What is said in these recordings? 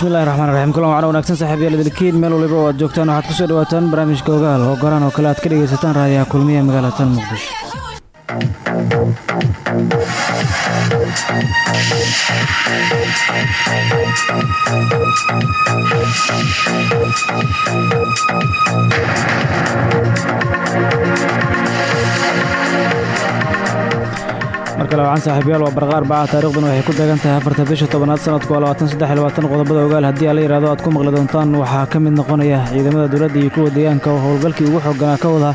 Bismillahi raxmaan raxiim kulan wacana wanaagsan saaxiibayaal idilkiin meel waliba oo aad joogtaan waxaad ku soo dhawaataan barnaamijka ogaal oo goraan oo kale aad ka dhegaysataan raadiyaha kulmiya magaalatan muqdisho mar kale wacan saaxiibayaal waa barqa arbaca taarikhdan waxay ku beegan tahay afarta bisha tobanaad sanadku waa labaatan saddex labaatan qodobada ogaal. Haddii ala yidhahdo aad ku maqli doontaan waxaa ka mid noqonaya ciidamada dowladda iyo kuwa deegaanka oo howlgalkii ugu xooganaa ka wada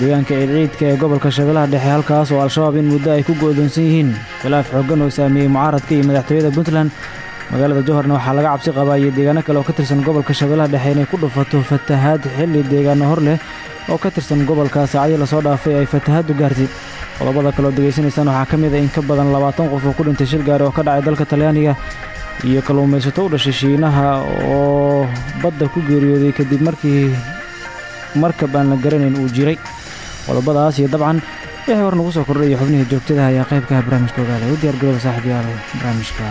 deegaanka ciidciidka ee gobolka shabeellaha dhexe halkaas oo al-shabaab in muddo ay ku go'doonsan yihiin khilaaf xooggan oo saameeyey mucaaradka iyo madaxtooyada puntland. Magaalada jowharna waxaa laga cabsi qabaa iyo deegaano kale oo ka tirsan gobolka shabeellaha dhexe inay ku dhufato fatahaad xilli deegaano hor leh oo ka tirsan gobolka saacadii la soo dhaafay ay fatahaaddu gaartay qodobada kale oo degaysanaysaan waxaa ka mid a in ka badan labaatan qof oo ku dhintay shil gaari oo ka dhacay dalka talyaaniga iyo kalluumaysato u dhashay shiinaha oo badda ku geeriyooday kadib markii markab aan la garanayn uu jiray. Qodobadaas iyo dabcan wixii hor nagu soo kordhay iyo xubnihii joogtada ayaa qaybkaha barnaamijka ogaada. U diyaar garooba saaxiib yaal barnaamijka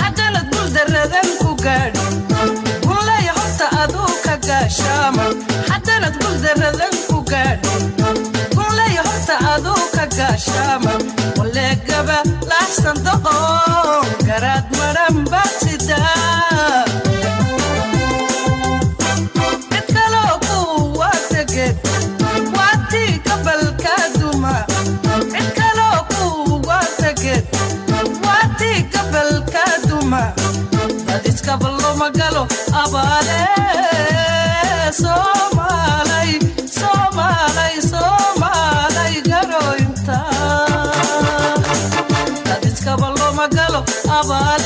hadalad guldaradan ku gaadhi. Guulaya horta aduu ka gaashaama. Hadalad guldaradan ku gaadhi. Guulaya horta aduu ka gaashaama. Waleegaba laafsan doqon iskabaloma galo abaale garoynta dad iskabaloma galo abaale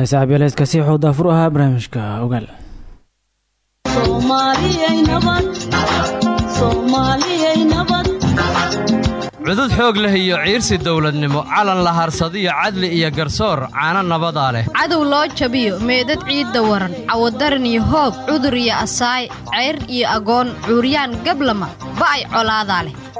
waayahay saaxiibyaal heeskaasi wuxuu daafur ahaa barnaamijka ogaal. Cudud xoog leh iyo ciirsi dawladnimo calan la harsadiyo cadli iyo garsoor caano nabadaa leh. Cadow loo jabiyo meedad ciidda waran cawadaran iyo hoob cudur iyo asaay ceyr iyo agoon cuuryaan gablama ba'ay colaadaa leh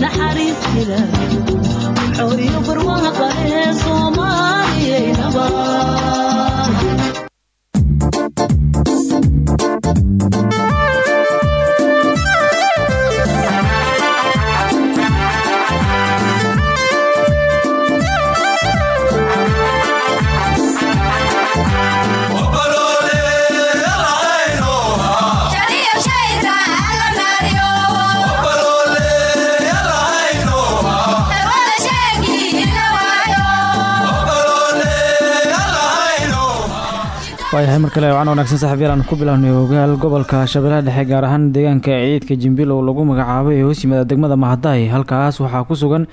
naxariis waayahay mar kale wacan wanaagsan saaxiibyaal aan ku bilaabnay ogaal gobolka shabeellaha dhexe gaar ahaan deegaanka ciidka jimbilow lagu magacaabay ee hoos yimaada degmada mahadaay halkaas waxaa ku sugan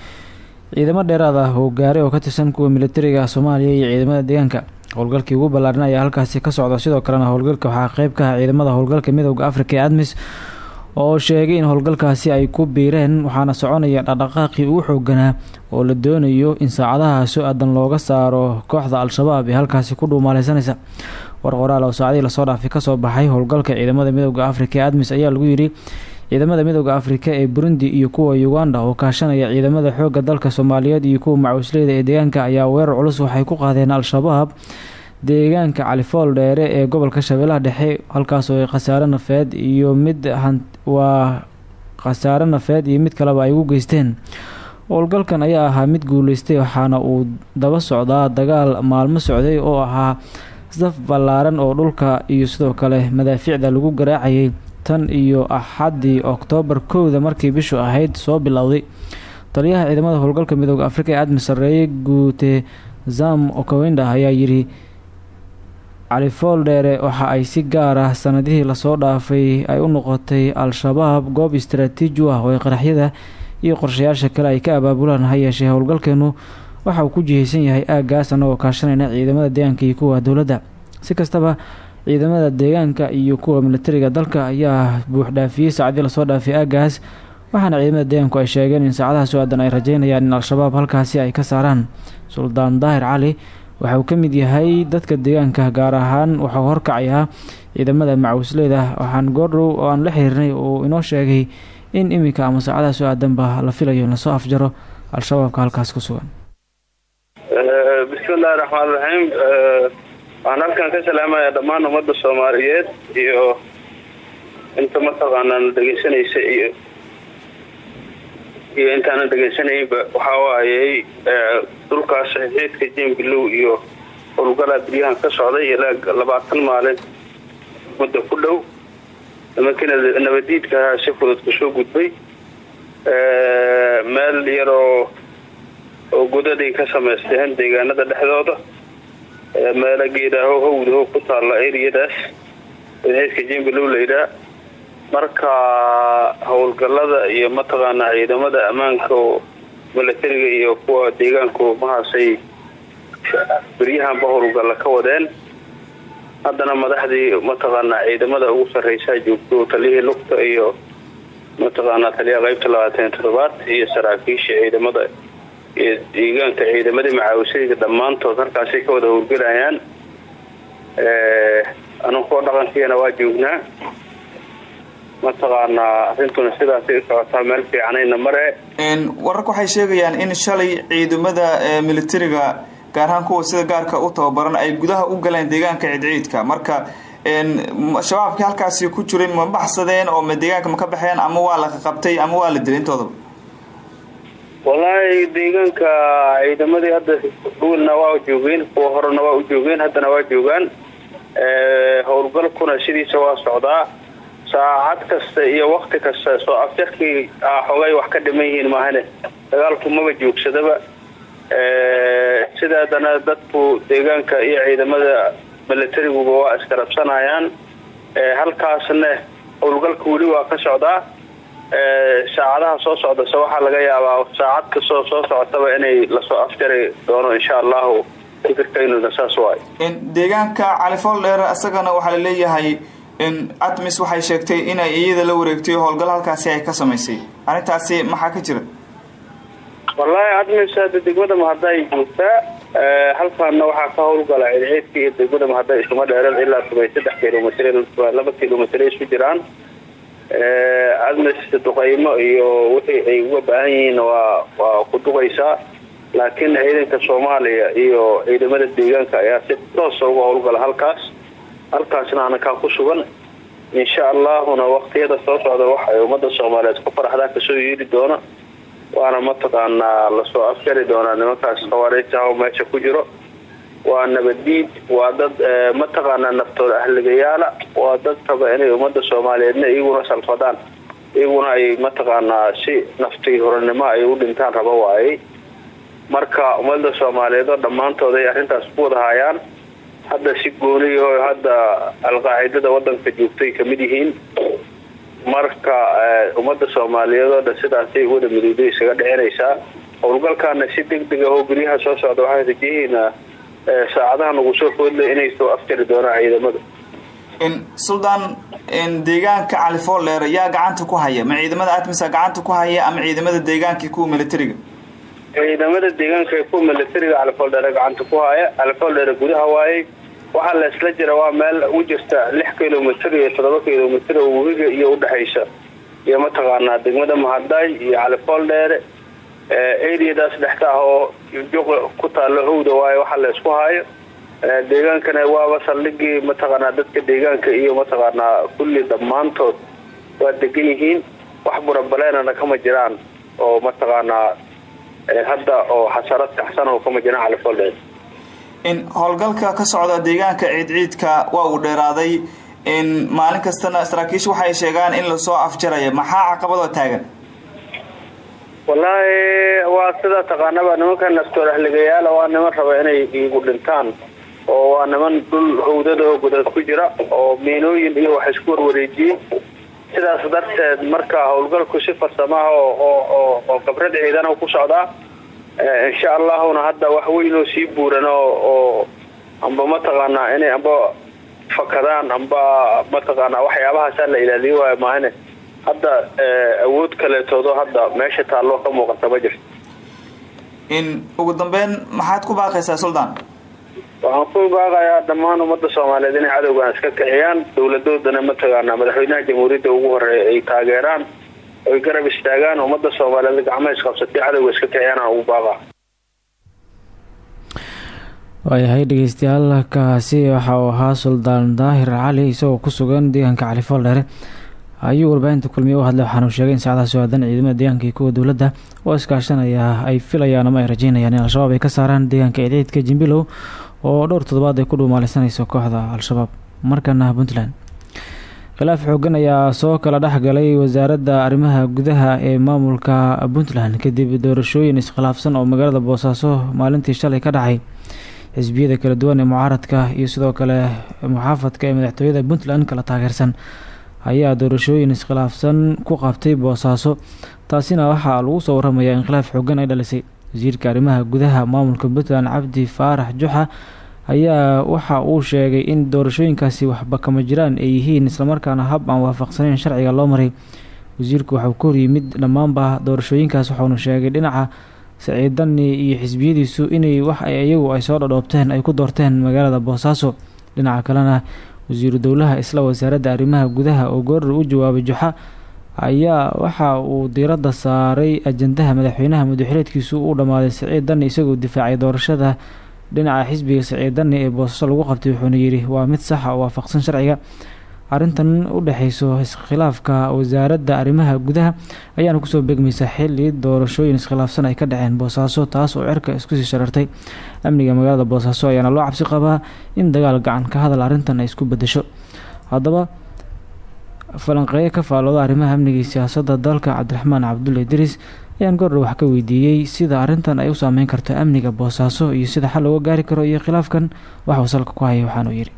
ciidamo dheeraad ah oo gaari oo ka tirsan kuwa militariga soomaaliya iyo ciidamada deegaanka. Howlgalkii ugu ballaaran ayaa halkaasi ka socda sidoo kalena howlgalka waxaa qeyb ka ah ciidamada howlgalka midooda afrika ee admis oo sheegay in howlgalkaasi ay ku biireen waxaana soconaya dhaqdhaqaaqii ugu xooganaa oo la doonayo in saacadaha so-aadan looga saaro kooxda al-shabaab ee halkaasi ku dhuumaaleysanaysa war qoraal oo saacadii la soo dhaafay ka soo baxay. Howlgalka ciidamada midooda afrika ee admis ayaa lagu yidhi ciidamada midooda afrika ee burundi iyo kuwa uganda oo kaashanaya ciidamada xooga dalka soomaaliyeed iyo kuwa macuusleyda ee deegaanka ayaa weerar culus waxay ku qaadeen al-shabaab deegaanka califool dheere ee gobolka shabeellaha dhexe halkaasoo khasaare nafeed iyo mid waa khasaare nafeed iyo mid kaleba ay ugu geysteen. Howlgalkan ayaa ahaa mid guuleystay waxaana uu daba socdaa dagaal maalmo socday oo ahaa saf ballaaran oo dhulka iyo sidoo kale madaafiicda lagu garaacayay tan iyo axaddii oktoobar kowda markii bishu ahayd soo bilowday taliyaha ciidamada howlgalka midooda afrika ee admi sareeye guute zam okawenda ayaa yidhi califool dheere waxa ay si gaar ah sanadihii la soo dhaafay ay u noqotay al-shabaab goob istaraatiiji ah oo ay qaraxyada iyo qorshayaasha kale ay ka abaabulaan ha howlgalkeenu waxa uu ku jihaysan yahay aaggaas annagoo kaashanayna ciidamada deegaanka iyo kuwa dowladda. Si kastaba ciidamada deegaanka iyo kuwa militariga dalka ayaa buuxdhaafiyey saacadii la soo dhaafay aaggaas. Waxaana ciidamada deegaanku ay sheegeen in saacadaha so-aadan ay rajeynayaan in al-shabaab halkaasi ay ka saaraan. Suldaan daahir cali waxa uu ka mid yahay dadka deegaanka gaar ahaan waxau horkacayaa ciidamada macuusleyda waxaan goordhow oo aan la xiriirnay uu inoo sheegay in iminka ama saacadaha so-aadanba la filayo in la soo afjaro al-shabaabka halkaas ku sugan bismillahi raxmaan raxiim waxaan halkan ka salaamaya dhammaan ummadda soomaaliyeed iyo inta mataqaanaan dhegeysanaysa iyo iyo intaanan dhegeysanayinba waxaa waayey dhulkaas xiidka jembilow iyo howlgalaa biryahan ka socday ilaa labaatan maalin muddo ku dhow. Nimankiina nabadiidka si fudud ku soo gudbay. Meel yaroo oo godaday ka samaysteen deegaanada dhexdooda meelo geedaaho hawdaho ku taalla eriyadaas xiidka jembilow layidhaa marka howlgalada iyo mataqaanaa ciidamada ammaanka milatariga iyo kuwa deegaanku mahaasay beryahanba howlgalla ka wadeen haddana madaxdii mataqaanaa ciidamada ugu sarreysaa joogto taliyihii lugta iyo mataqaanaa taliyaha qeybta labaatan toddobaad iyo saraakiisha ciidamada iyo deegaanka ciidamadii macaawisayga dhammaantood halkaasay ka wada howlgelayaan anunkoo dhaqankiina waa joognaa. Mataqaanaa arrintuna sidaasay u socotaa meel fiicanayna mare wararka waxay sheegayaan in shalay ciidamada militariga gaar ahaan kuwa sida gaarka u tababaran ay gudaha u galeen deegaanka ciidciidka. Marka shabaabkii halkaasi ku jiray ma baxsadeen oo ma deegaanka ma ka baxeen ama waa la qabtay ama waa la dilay intoodaba wallaahi deegaanka ciidamadii hadda dhulna waa joogeen kuwa horena waa joogeen haddana waa joogaan. Howlgalkuna sidiisa waa socdaa. Saacad kasta iyo wakti kasta soo afjarkii xogay wax ka dhiman yihiin maahane. Dagaalku maba joogsadaba. Sidaadana dadku deegaanka iyo ciidamada milatariguba waa iskarabsanayaan halkaasna howlgalka weli waa ka socdaa saacadaha soo socdase waxaa laga yaabaa saacad kastoo soo socotaba inay la soo afjari doono insha allahu fikirkaynuna saas waay. Deegaanka califool dheer isagana waxaa la leeyahay admis waxay sheegtay inay iyada la wareegtay howlgal halkaasi ay ka samaysay. Arrintaasi maxaa ka jira? Wallaahi admis hadda degmada mahadda ay joogtaa halkaana waxaa ka howlgala ciidciidka iyo degmada mahadda isuma dheereen ilaa tobay saddex kilomitr laba kilomitr isu jiraan admis duqaymo iyo wixii ay uga baahan yihiin waa waa ku duqaysaa laakiin ciidanka soomaaliya iyo ciidamada deegaanka ayaa si toosa uga howlgala halkaas. Halkaasna anakaa ku sugan. Insha allahuna waqtiyada soo socda wax ay ummada soomaaliyeed ku faraxdaa ka soo yeeli doona. Waana mataqaanaa la soo afjari doonaa nimankaas. Khawaariijtaha meesha ku jiro waa nabadiid waa dad mataqaanaa naftooda ahligayaala waa dad raba inay ummada soomaaliyeedna iyaguna salfadaan. Iyaguna ay mataqaanaa si naftii horanimo ay u dhintaan raba waayey. Marka ummada soomaaliyeed oo dhammaantood ay arrintaas ku wada hayaan hadda si gooniyo hadda alqaacidada wadanka joogtay ka mid yihiin marka ummadda soomaaliyeed oo dhan sidaasay wada midowday isaga dhicinaysaa howlgalkaana si deg ah oo guryaha soo socda waxaan rajeehaynaa saacadaha nagu soo foodlay inay soo aftiri doonaan ciidamada. Suldaan deegaanka califoldheer yaa gacanta ku haya? Ma ciidamada atmisa gacanta ku haya ama ciidamada deegaanka kuwa militariga ciidamada deegaanka ee kuwa militariga califoldheere gacanta ku haya. Califoldheere gudaha waayey waxaa la isla jira waa meel u jirta lix kilomitr iyo toddoba kilomitr oo webiga iyo udhexaysa iyo mataqaanaa degmada mahaday iyo califoldheere areadaas dhexta ah oo juqa ku taalo howda waayo waxaa la isku haayo. Deegaankana waaba saldhigii mataqaanaa dadka deegaanka iyo mataqaanaa kulli dhammaantood waa degan yihiin. Wax burabaleynana kama jiraan oo mataqaanaa hadda oo xasarad kaxsan oo kama jiraan califoldheere in howlgalka ka socda deegaanka ciidciidka waa uu dheeraaday. In maalin kastana saraakiishu waxay sheegaan in la soo afjaraya maxaa caqabadoo taagan wallaahi waa sida taqaanaba nimankan nastoorahligayaala waa niman raba inay igu dhintaan oo waa niman dhul hawdada oo godad ku jira oo miinooyin iyo wax isku warwareejiyey sidaas darteed marka howlgalku si farsamaha oo oo khibrad ciidana ku socdaa insha allahuna hadda wax weyn oo sii buuran oo amba mataqaanaa inay amba fakadaan amba mataqaanaa waxyaabahaasa la ilaaliyo waayo maahane hadda awood kaleetoodo hadda meesha taalloo ka muuqata ma jirto. In ugu dambeyn maxaad ku baaqaysaa suldaan? Waxaan ku baaqayaa dhammaan ummadda soomaaliyeed inay cadowgan iska kiciyaan dowladoodana mataqaanaa madaxweynaha jamhuuriyadda ugu horreeya ay taageeraan oy garab istaagaan ummadda soomaaliyeed gacmaha isqabsatay cadowga iska kiciyaan aan ugu baaqa waayahay dhegeystayaal kaasi waxa uu ahaa suldaan daahir cali isagoo ku sugan deegaanka califoldheere ayuu warbaahinta kulmiye u hadlay waxaanu sheegay in saacadaha soo-aadan ciidamada deegaanka iyo kuwa dowladda. Oo iskaashanaya ay filayaan ama ay rajeynayaan in al-shabaab ay ka saaraan deegaanka ciideedka jimbilow oo dhowr toddobaad ay ku dhuumaalaysanayso kooxda al-shabaab. Markana puntland. Khilaaf xoogan ayaa soo kala dhexgalay wasaaradda arrimaha gudaha ee maamulka puntland kadib doorashooyin iskhilaafsan oo magaalada boosaaso maalintii shalay ka dhacay. Xisbiyada kala duwan ee mucaaradka iyo sidoo kale muxaafadka ee madaxtooyada puntland kala taageersan ayaa doorashooyin iskhilaafsan ku qabtay boosaaso. Taasina waxaa lagu soo waramayaa in khilaaf xoogan ay dhalisay. Wasiirka arrimaha gudaha maamulka puntland cabdi faarax juxa ayaa waxa uu sheegay in doorashooyinkaasi waxba kama jiraan ay yihiin islamarkaana hab aan waafaqsaneyn sharciga loo maray. Wasiirku waxauu ka horyimid dhammaanba doorashooyinkaas waxaunu sheegay dhinaca saciidani iyo xisbiyadiisu inay wax iyagu ay soo dhadhoobteen ay ku doorteen magaalada boosaaso. Dhinaca kalena wasiiru dowlaha isla wasaaradda arrimaha gudaha oo gooror u jawaabay juxa ayaa waxa uu diiradda saaray ajandaha madaxweynaha madaxileedkiisu uu dhammaaday saciid dani isagoo difaacay doorashada dhinaca xisbiga saciid dani ee boosaaso lagu qabtay wuxuuna yidhi waa mid saxa oo waafaqsan sharciga arrintan u dhexeyso iskhilaafka wasaaradda arrimaha gudaha ayaana ku soo begmaysa xili doorashooyin iskhilaafsan ay ka dhaceen boosaaso taas oo cirka iskusii sharartay. Amniga magaalada boosaaso ayaana loo cabsi qabaa in dagaal gacan ka hadal arrintan ay isku bedesho haddaba falanqeeye ka faalooda arrimaha amniga iyo siyaasadda dalka cabdiraxmaan cabdulle idriis ayaan goordha wax ka weydiiyey sida arrintan ay u saameyn karto amniga boosaaso iyo sida xal looga gaari karo iyo khilaafkan. Waxuu salka ku haya waxaanuu yidhi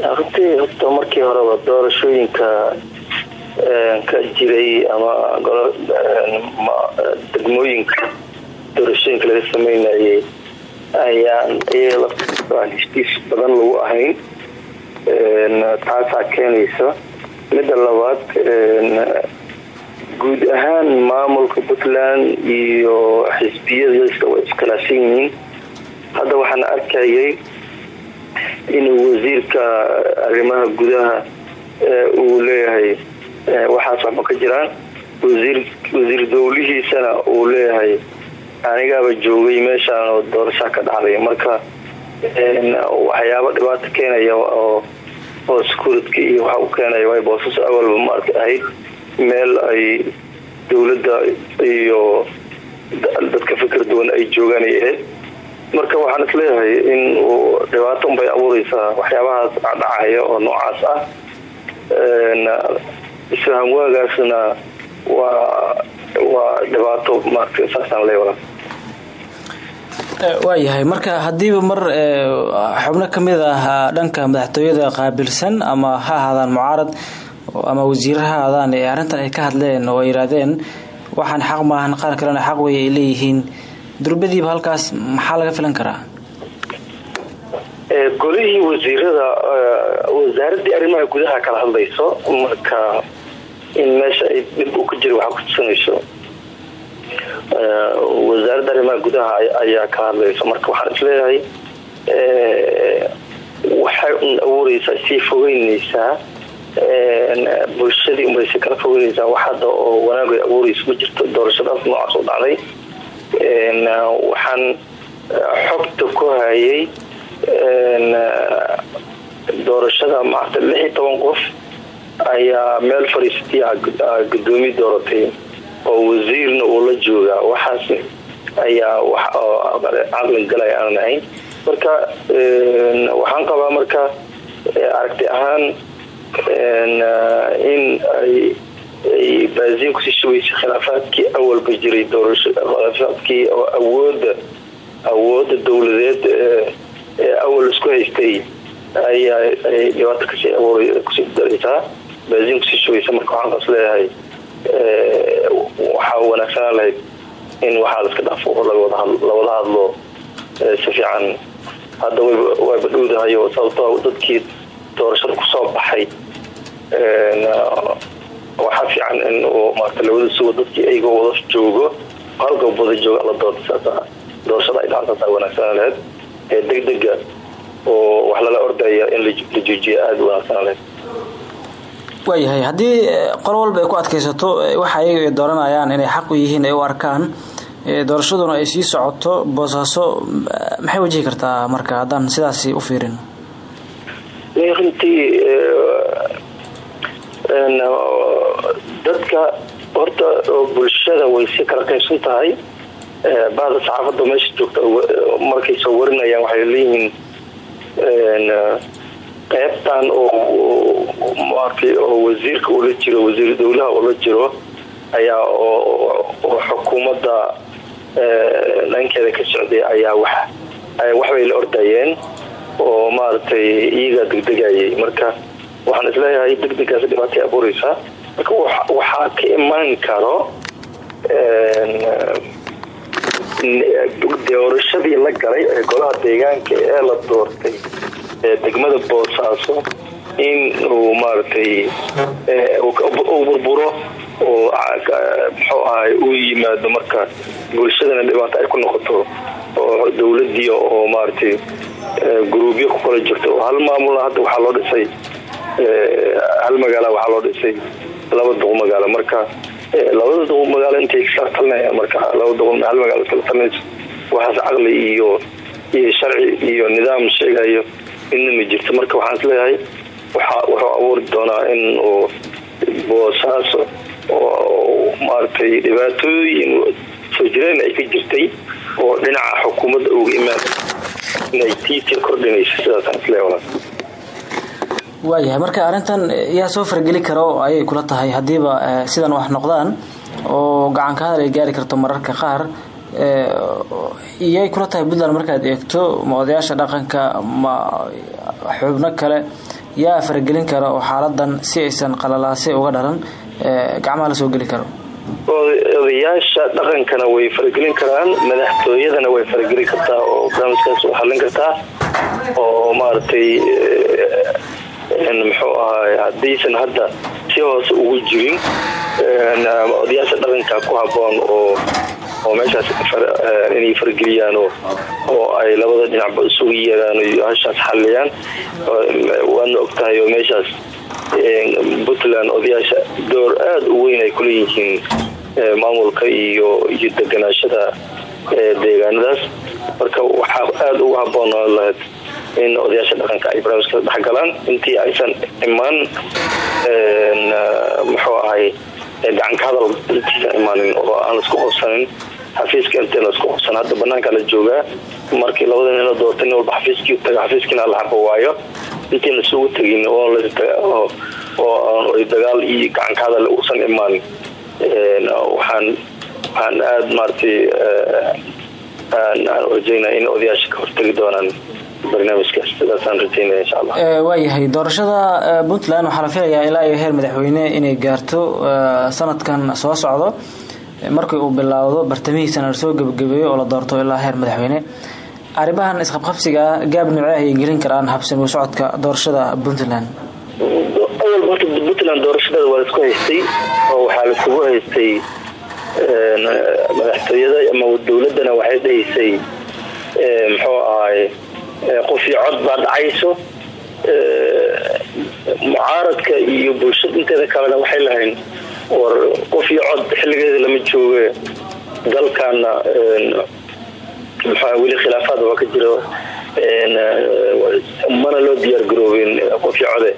runtii horta markii horeba doorashooyinka ka jiray ama degmooyinka doorashooyinka laga sameynayay ayaan iyaga laftiisa heshiis badan lagu ahayn taasaa keenaysa. Midda labaad guud ahaan maamulka puntland iyo xisbiyadiisa way iskhilaafsan yihiin. Hadda waxaan arkayay inuu wasiirka arrimaha gudaha uu leeyahay. Waxaas waxba ka jiraan wasiir dowlihiisana uu leeyahay. Anigaaba joogay meeshaan oo doorashaa ka dhacday. Marka waxyaabo dhibaato keenaya oo oo securitka iyo waxa u keenaya way boosas awalba maarka ahayd. Meel ay dowladda iyo dadka fikir duwan ay joogaan ay ahayd marka waxaan is leeyahay in uu dhibaato unbay abuureysaa waxyaabahaas dhacaya oo noocaas ah. Isfahan waagaasna waa waa dhibaato marka saasaan leeya waayahay marka haddiiba mar xubno ka mid ah dhanka madaxtooyada qaabilsan ama ha ahaadaan mucaarad ama wasiir ha ee arrintan ay ka hadleen oo ay waxaan xaq maahan qaar kalena xaq wey ay leeyihiin durbadiiba halkaas maxaa laga filan karaa? Golihii wasiirada wasaaradii arrimaha gudaha kala hadlayso marka in meesha ay dhib uu ka jira waxaa kutusanayso wasaaradda arrimaha gudaha ayaa kala hadlaysa marka waxaan is leeyahay waxay un abuureysaa sii fogeyneysaa bulshadii unbay kala fogeyneysaa wax hadda oo wanaag ay ma jirto doorashadaas noocaas u dhacday waxaan xogta ku hayay doorashada maarta lix toban qof ayaa meel fadhiisatay gudoomiye dooratay oo wasiirna uu la joogaa. Waxaas ayaa wax caqli galay aanan ahayn. Marka waxaan qabaa marka aragti ahaan in ay baasiin ku sii shubaysay khilaafaadkii awalba jiray doorasho khilaafaadkii oo awooda awooda dowladeed ee awal isku haystay ayaa ay dhibaato ka sii abuur ku sii daraysaa baasiin ku sii shubaysa marka waxaan kaas leeyahay waxaa wanaagsanaan lahayd in waxaa laska dhaafo lawada hadlo si fiican hadda wayba dhowdahayo sababtoo dadkii doorashada ku soo baxay waxaa fiican in maarata lawada sugo dadkii ayagoo wada joogo halka wada jooga la doorta saasa doorashada ay dhacan saasa wanaagsanaan lahayd ee degdega oo wax lala ordaya in la joojiya aada wanaagsanaan lahayd waayahay haddii qol walba ay ku adkaysato waxa ayaga ay dooranayaan inay xaq u yihiin ay u arkaan doorashaduna ay sii socoto boosaaso maxay wajihi kartaa marka haddaan sidaasi u fiirin runtii dadka horta bulshada way si kala qaybsan tahay. Bahda saxaafadda meesha joogta markay soo warinayaan waxay leeyihiin qaybtan oo maartay oo wasiirka ula jiro wasiir dowlaha ula jiro ayaa oo xukuumadda dhankeeda ka socday ayaa wax waxbay la ordayeen oo maaragtay iyagaa degdegayay. Marka waxaan is leeyahay degdegaas dhibaatay abuureysaa marka waxaa ka imaan karo doorashadii la galay ee golaha deegaanka ee la doortay ee degmada boosaaso in uu maaragtay u burburo oo muxuu ahay uu yimaado marka bulshadana dhibaato ay ku noqoto oo dowladii oo maaragtay gruubyo ku kala jirto. Hal maamula hadda waxaa loo dhisay hal magaala waxaa loo dhisay laba duq magaalo. Marka labada duq magaalo intay talinayaan marka laba duq hal magaalo kala talinayso waxaas caqli iyo iyo sharci iyo nidaam sheegayo inna ma jirto. Marka waxaan is leeyahay waxa wuxuu abuuri doonaa in uu boosaaso oo maaragtay dhibaatooyin soo jireen ay ka jirtay oo dhinaca xukuumadda uga imaan inay tiisii kordhinayso. Sidaasaan is leeyahay waayahay marka arrintan yaa soo fargeli karo ayay kula tahay. Haddiiba sidan wax noqdaan oo gacanka hadal ay gaari karto mararka qaar iyay kula tahay puntland markaad eegto ma odayaasha dhaqanka ma xubno kale yaa faragelin kara oo xaaladan si aysan qalalaase uga dhalan gacmaha la soo geli karo. Odayaasha dhaqankana way faragelin karaan madaxtooyadana way faragelin kartaa oo barnaamijkaas u xallin kartaa oo maaragtay muxuu ahaay haddaysan hadda si hoose ugu jirin odayaasha dhaqanka ku haboon oo oo meeshaas inay fargeliyaan oo ay labada dhinacba isugu yeeraan o hashaas xalliyaan waadna ogtahay oo meeshaas puntland odayaasha door aada u weyn ay kuleeyihiin maamulka iyo iyo deganaashada deegaanadaas. Marka waxaa aada ugu haboonaan lahayd in odayaasha dhaqanka ay barnaamijka dhexgalaan intii aysan imaan muxuu ahay gacanka hadal intiisa imaanin oo aan la isku qabsanin xafiiska intii la isku qabsan hadda banaanka la joogaa markii labada la doortay nin xafiiskii taga xafiiskiina la xabo waayo. Intiin lasugu tegin oo dagaal iyo gacanka hadal uusan imaanin waxaan waxaan aada maaragtay aan rajeynaya in odayaasha ka hortegi doonaan allah waayahay doorashada eh, puntland waxaa la filayaa ilaa iyo heer madaxweyne inay gaarto eh, sanadkan soo socdo. Eh, markii uu bilaawdo bartamihiisana la soo gebagabeeyo oo la doorto ilaa heer madaxweyne. Arrimahan isqabqabsiga ah gaab noocee ayay gelin karaan habsami socodka doorashada puntland. Awalba horta puntland doorashadeeda waa la isku haystay oo waxaa laiskugu haystay madaxtooyada ama dowladana waxay dhahaysay ee, muxuu ahaay ee, qof iyo cod baa dhacayso mucaaradka iyo bulshada inteeda kalena waxay lahayn war qof iyo cod xilligeeda lama jooge. Dalkana een, maxaa weli khilaafaad waa ka jiro mana loo diyaar garoobin qof iyo code.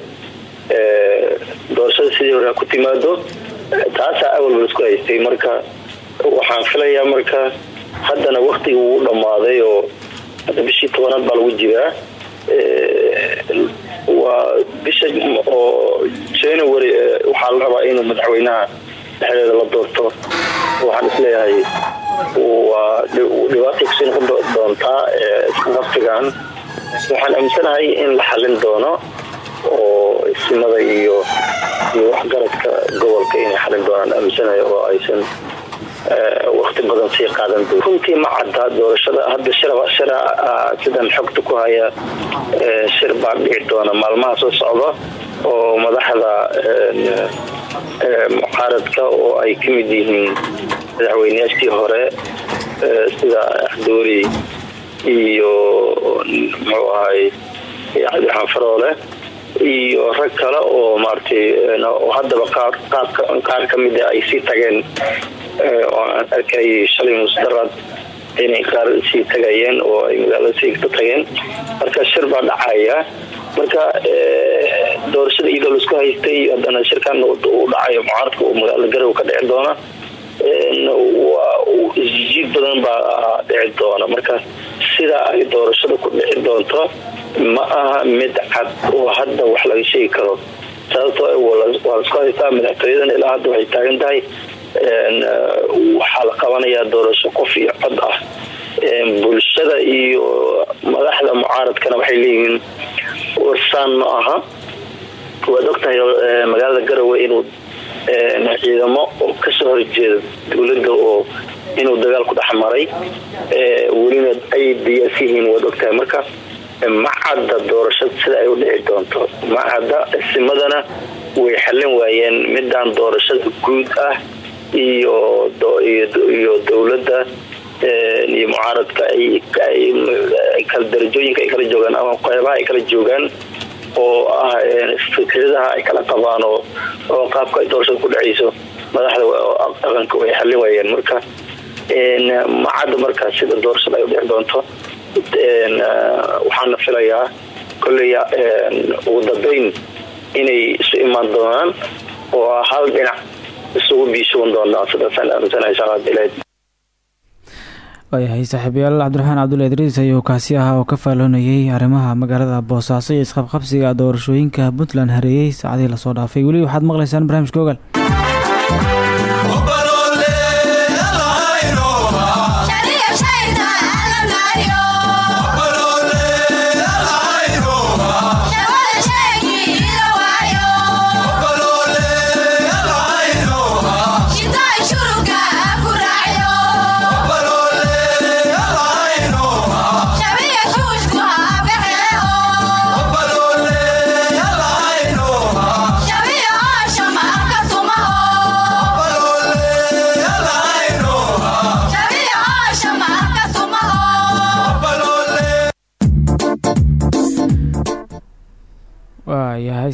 Doorashada sidii hore ku timaado taasaa awalba la isku haystay marka. Waxaan filayaa marka. Haddana waktigii wuu dhammaaday oo hadda bishii tobanaad baa lagu jiraa. Waa bisha oo january waxaa la rabaa inuu madaxweynaha dhexdeeda la doorto. Waxaan is leeyahay waa dhi- dhibaatay ku sii noqon do- doontaa qabsigan waxaan aaminsanahay in la xalin doono oo isimada iyo iyo waxgaradka gobolka inay xalin doonaan. Aaminsanahay oo aysan waqti badan sii qaadan runtii ma cadda doorashada hadda shira ah, sidaan xogta ku haya eh, shir baa dhici doona. Maalmaha soo socda oo madaxda eh, mucaaradka oo ay ka mid yihiin madaxweyneyaashii hore eh, sida axdoori iyo muxuu ahay cabdiraxmaan faroole iyo rag kale oo maaragtay haddaba qaar ka mid a ay sii tageen. ee, oo aan arkay shalay musdaraad inay qaar sii tagayeen oo ay magaalada sii ka tageen marka shir baa dhacaya. Marka ee, doorashada iyadoo la isku haystay haddana shirkan uu dhacayo mucaaradka uu magaalada garow ka dhici doona uu isjiid badan baa dhici doona. Marka sida ay doorashada ku dhici doonto ma aha mid cad oo hadda wax laga sheegi karo. Sababtoo ah waa la- waa la isku haystaa madaxtooyadan ilaa hadda waxay taagan tahay. eh, waxaa la qabanayaa doorasho qof iyo cod ah. Bulshada iyo madaxda mucaaradkana waxay leeyihiin warsaan ma aha. Waad ogtahay eh, magaalada garowe inuu een, ciidamo oo ka soo horjeeda dowladda oo inuu dagaal ku dhex maray. Welina ay diyaarsan yihiin waad ogtahay. Marka eh, ma cadda doorashada sida ay u dhici doonto ma cadda simadana way xallin waayeen. Midaan doorashada guud ah iyo iyo- dowladda een, iyo mucaaradka ay ay- ay kala darajooyinka ay kala joogaan ama qeybaha ay kala joogaan oo ah een, fikradaha ay kala qabaan oo qaabka ay doorashada ku dhacayso. Madaxda dhaqanka way xallin waayeen marka. Een, ma cadda markaa sida doorashada ay u dhici doonto een, waxaana filayaa kolley ugu dambeyn inay isu imaan doonaan oo ah hal dhinac isugu biishuban doonaan sidaasaan aaminsanahay shaqaad ilayd waayahay saaxiibayaal cabdiraxmaan cabdulla idriis ayuu kaasi ahaa oo ka faaloonayay arrimaha magaalada boosaaso iyo isqabqabsiga doorashooyinka puntland hareeyey saacadihii la soo dhaafay. Weli waxaad maqlaysaan barnaamijka ogaal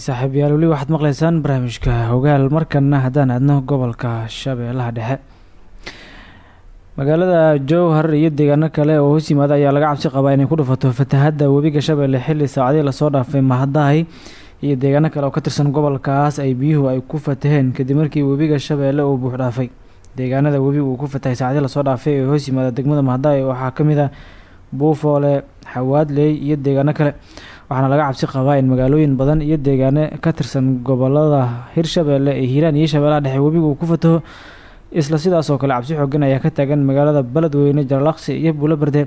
saaxiibayaal weli waxaad maqlaysaan barnaamijka hogaal markana haddaan aadno gobolka shabeellaha dhexe. Magaalada jowhar iyo deegaano kale oo hoos yimaada ayaa laga cabsi qabaa inay ku dhufato fatahadda webiga shabeelle xilli saacadii la soo dhaafay mahadahay iyo deegaano kale oo ka tirsan gobolkaas ay biyuhu ay ku fataheen. Kadib markii webiga shabeelle uu buux dhaafay deegaanada webiga uu ku fatahay saacadii la soo dhaafay ee hoos yimaada degmada mahadahay waxaa ka mid ah buufoole xawaadley iyo deegaano kale waxaana laga cabsi qabaa in magaalooyin badan iyo deegaano ka tirsan gobollada hirshabeelle ee hiiraan iyo shabeellaha dhexe webiga uu ku fataho isla sidaas oo kale cabsi xoogan ayaa ka taagan magaalada beledweyne jaralaqsi iyo buulaberde.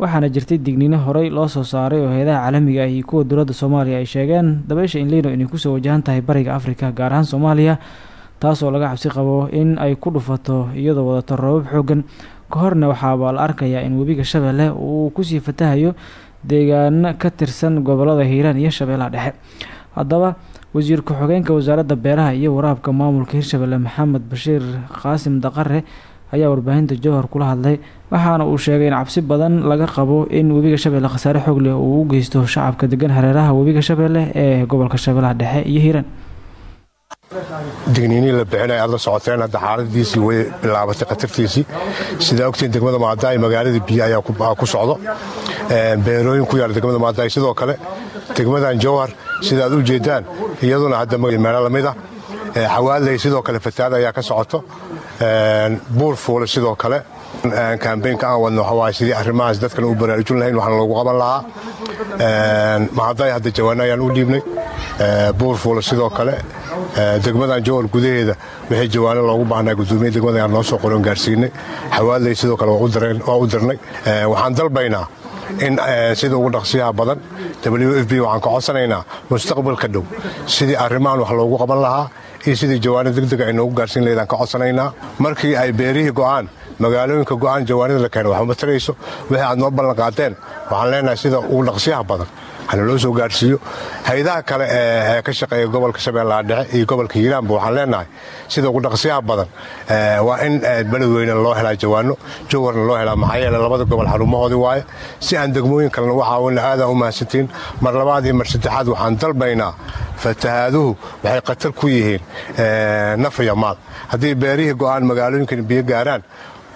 Waxaana jirtay digniino horey loo soo saaray oo hay'adaha caalamiga ah iyo kuwa dowladda soomaaliya ay sheegeen dabeysha inlino inay ku soo wajahan tahay bariga afrika gaar ahaan soomaaliya taasoo laga cabsi qabo in ay ku dhufato iyadoo wadato roobab xoogan ka horna waxaaba la arkayaa in webiga shabeelle uu ku sii fatahayo deegaano ka tirsan gobollada hiiraan iyo shabeellaha dhexe. Haddaba wasiir ku-xigeenka wasaaradda beeraha iyo waraabka maamulka hirshabelle maxamed bashiir qaasim daqare ayaa warbaahinta jowhar kula hadlay waxaana uu sheegay in cabsi badan laga qabo in webiga shabeelle khasaare xoog leh uu u geysto shacabka degan hareeraha webiga shabeelle ee gobolka shabeellaha dhexe iyo hiiraan digniinii la bixinay aad la socoteen hadda xaaladiisii way bilaabatay khatartiisii sidaa ogtiin degmada maadaay magaalada biyo ayaa ku socdo beerooyin ku yaalla degmada maadaay sidoo kale degmadan jowhar sidaad u jeedaan iyaduna hadda meelo la mid ah xawaaley sidoo kale fataad ayaa ka socoto buur fuule sidoo kale kambeynka aan wadno waxawaaye sidii arrimahaas dadkan u baraarujin lahayn waxaan loogu qaban lahaa. Mahaday hadda jawaano ayaan u dhiibnay. Buur fuule sidoo kale. Degmadan jowar gudaheeda wixii jawaano loogu baahnaa gudoomiya degmada ayaan noo soo qoron gaarsiinay xawaaley sidoo kale waa u dirnay. Waxaan dalbaynaa in sida ugu dhaqsiyaha badan w f b waxaan ka codsanaynaa mustaqbalka dhow. Sidii arrimahan wax loogu qaban lahaa iyo sidii jawaano degdega ay noogu gaarsiin lahayd ka codsanaynaa. Markii ay beerihii go'aan magaalooyinka go'aan jawaanida la keeno waxuma tarayso wixii aad noo ballan qaadeen waxaan leenahay sida ugu dhaqsiyaha badan hana loo soo gaarsiiyo. Hay'adaha kale ee ka shaqeeya gobolka shabeellaha dhexe iyo gobolka hiiraanba waxaan leenahay sida ugu dhaqsiyaha badan waa in beledweyne loo helaa jawaano jowharna loo helaa maxaa yeele labada gobol xarumahoodii waaye. Si aan degmooyin kalena caawinna aadaan u mahadsantiin. Mar labaad iyo mar saddexaad waxaan dalbaynaa fatahaaduhu waxay khatar ku yihiin naf iyo maal. Haddii beerihii go'aan magaalooyinkan biyo gaaraan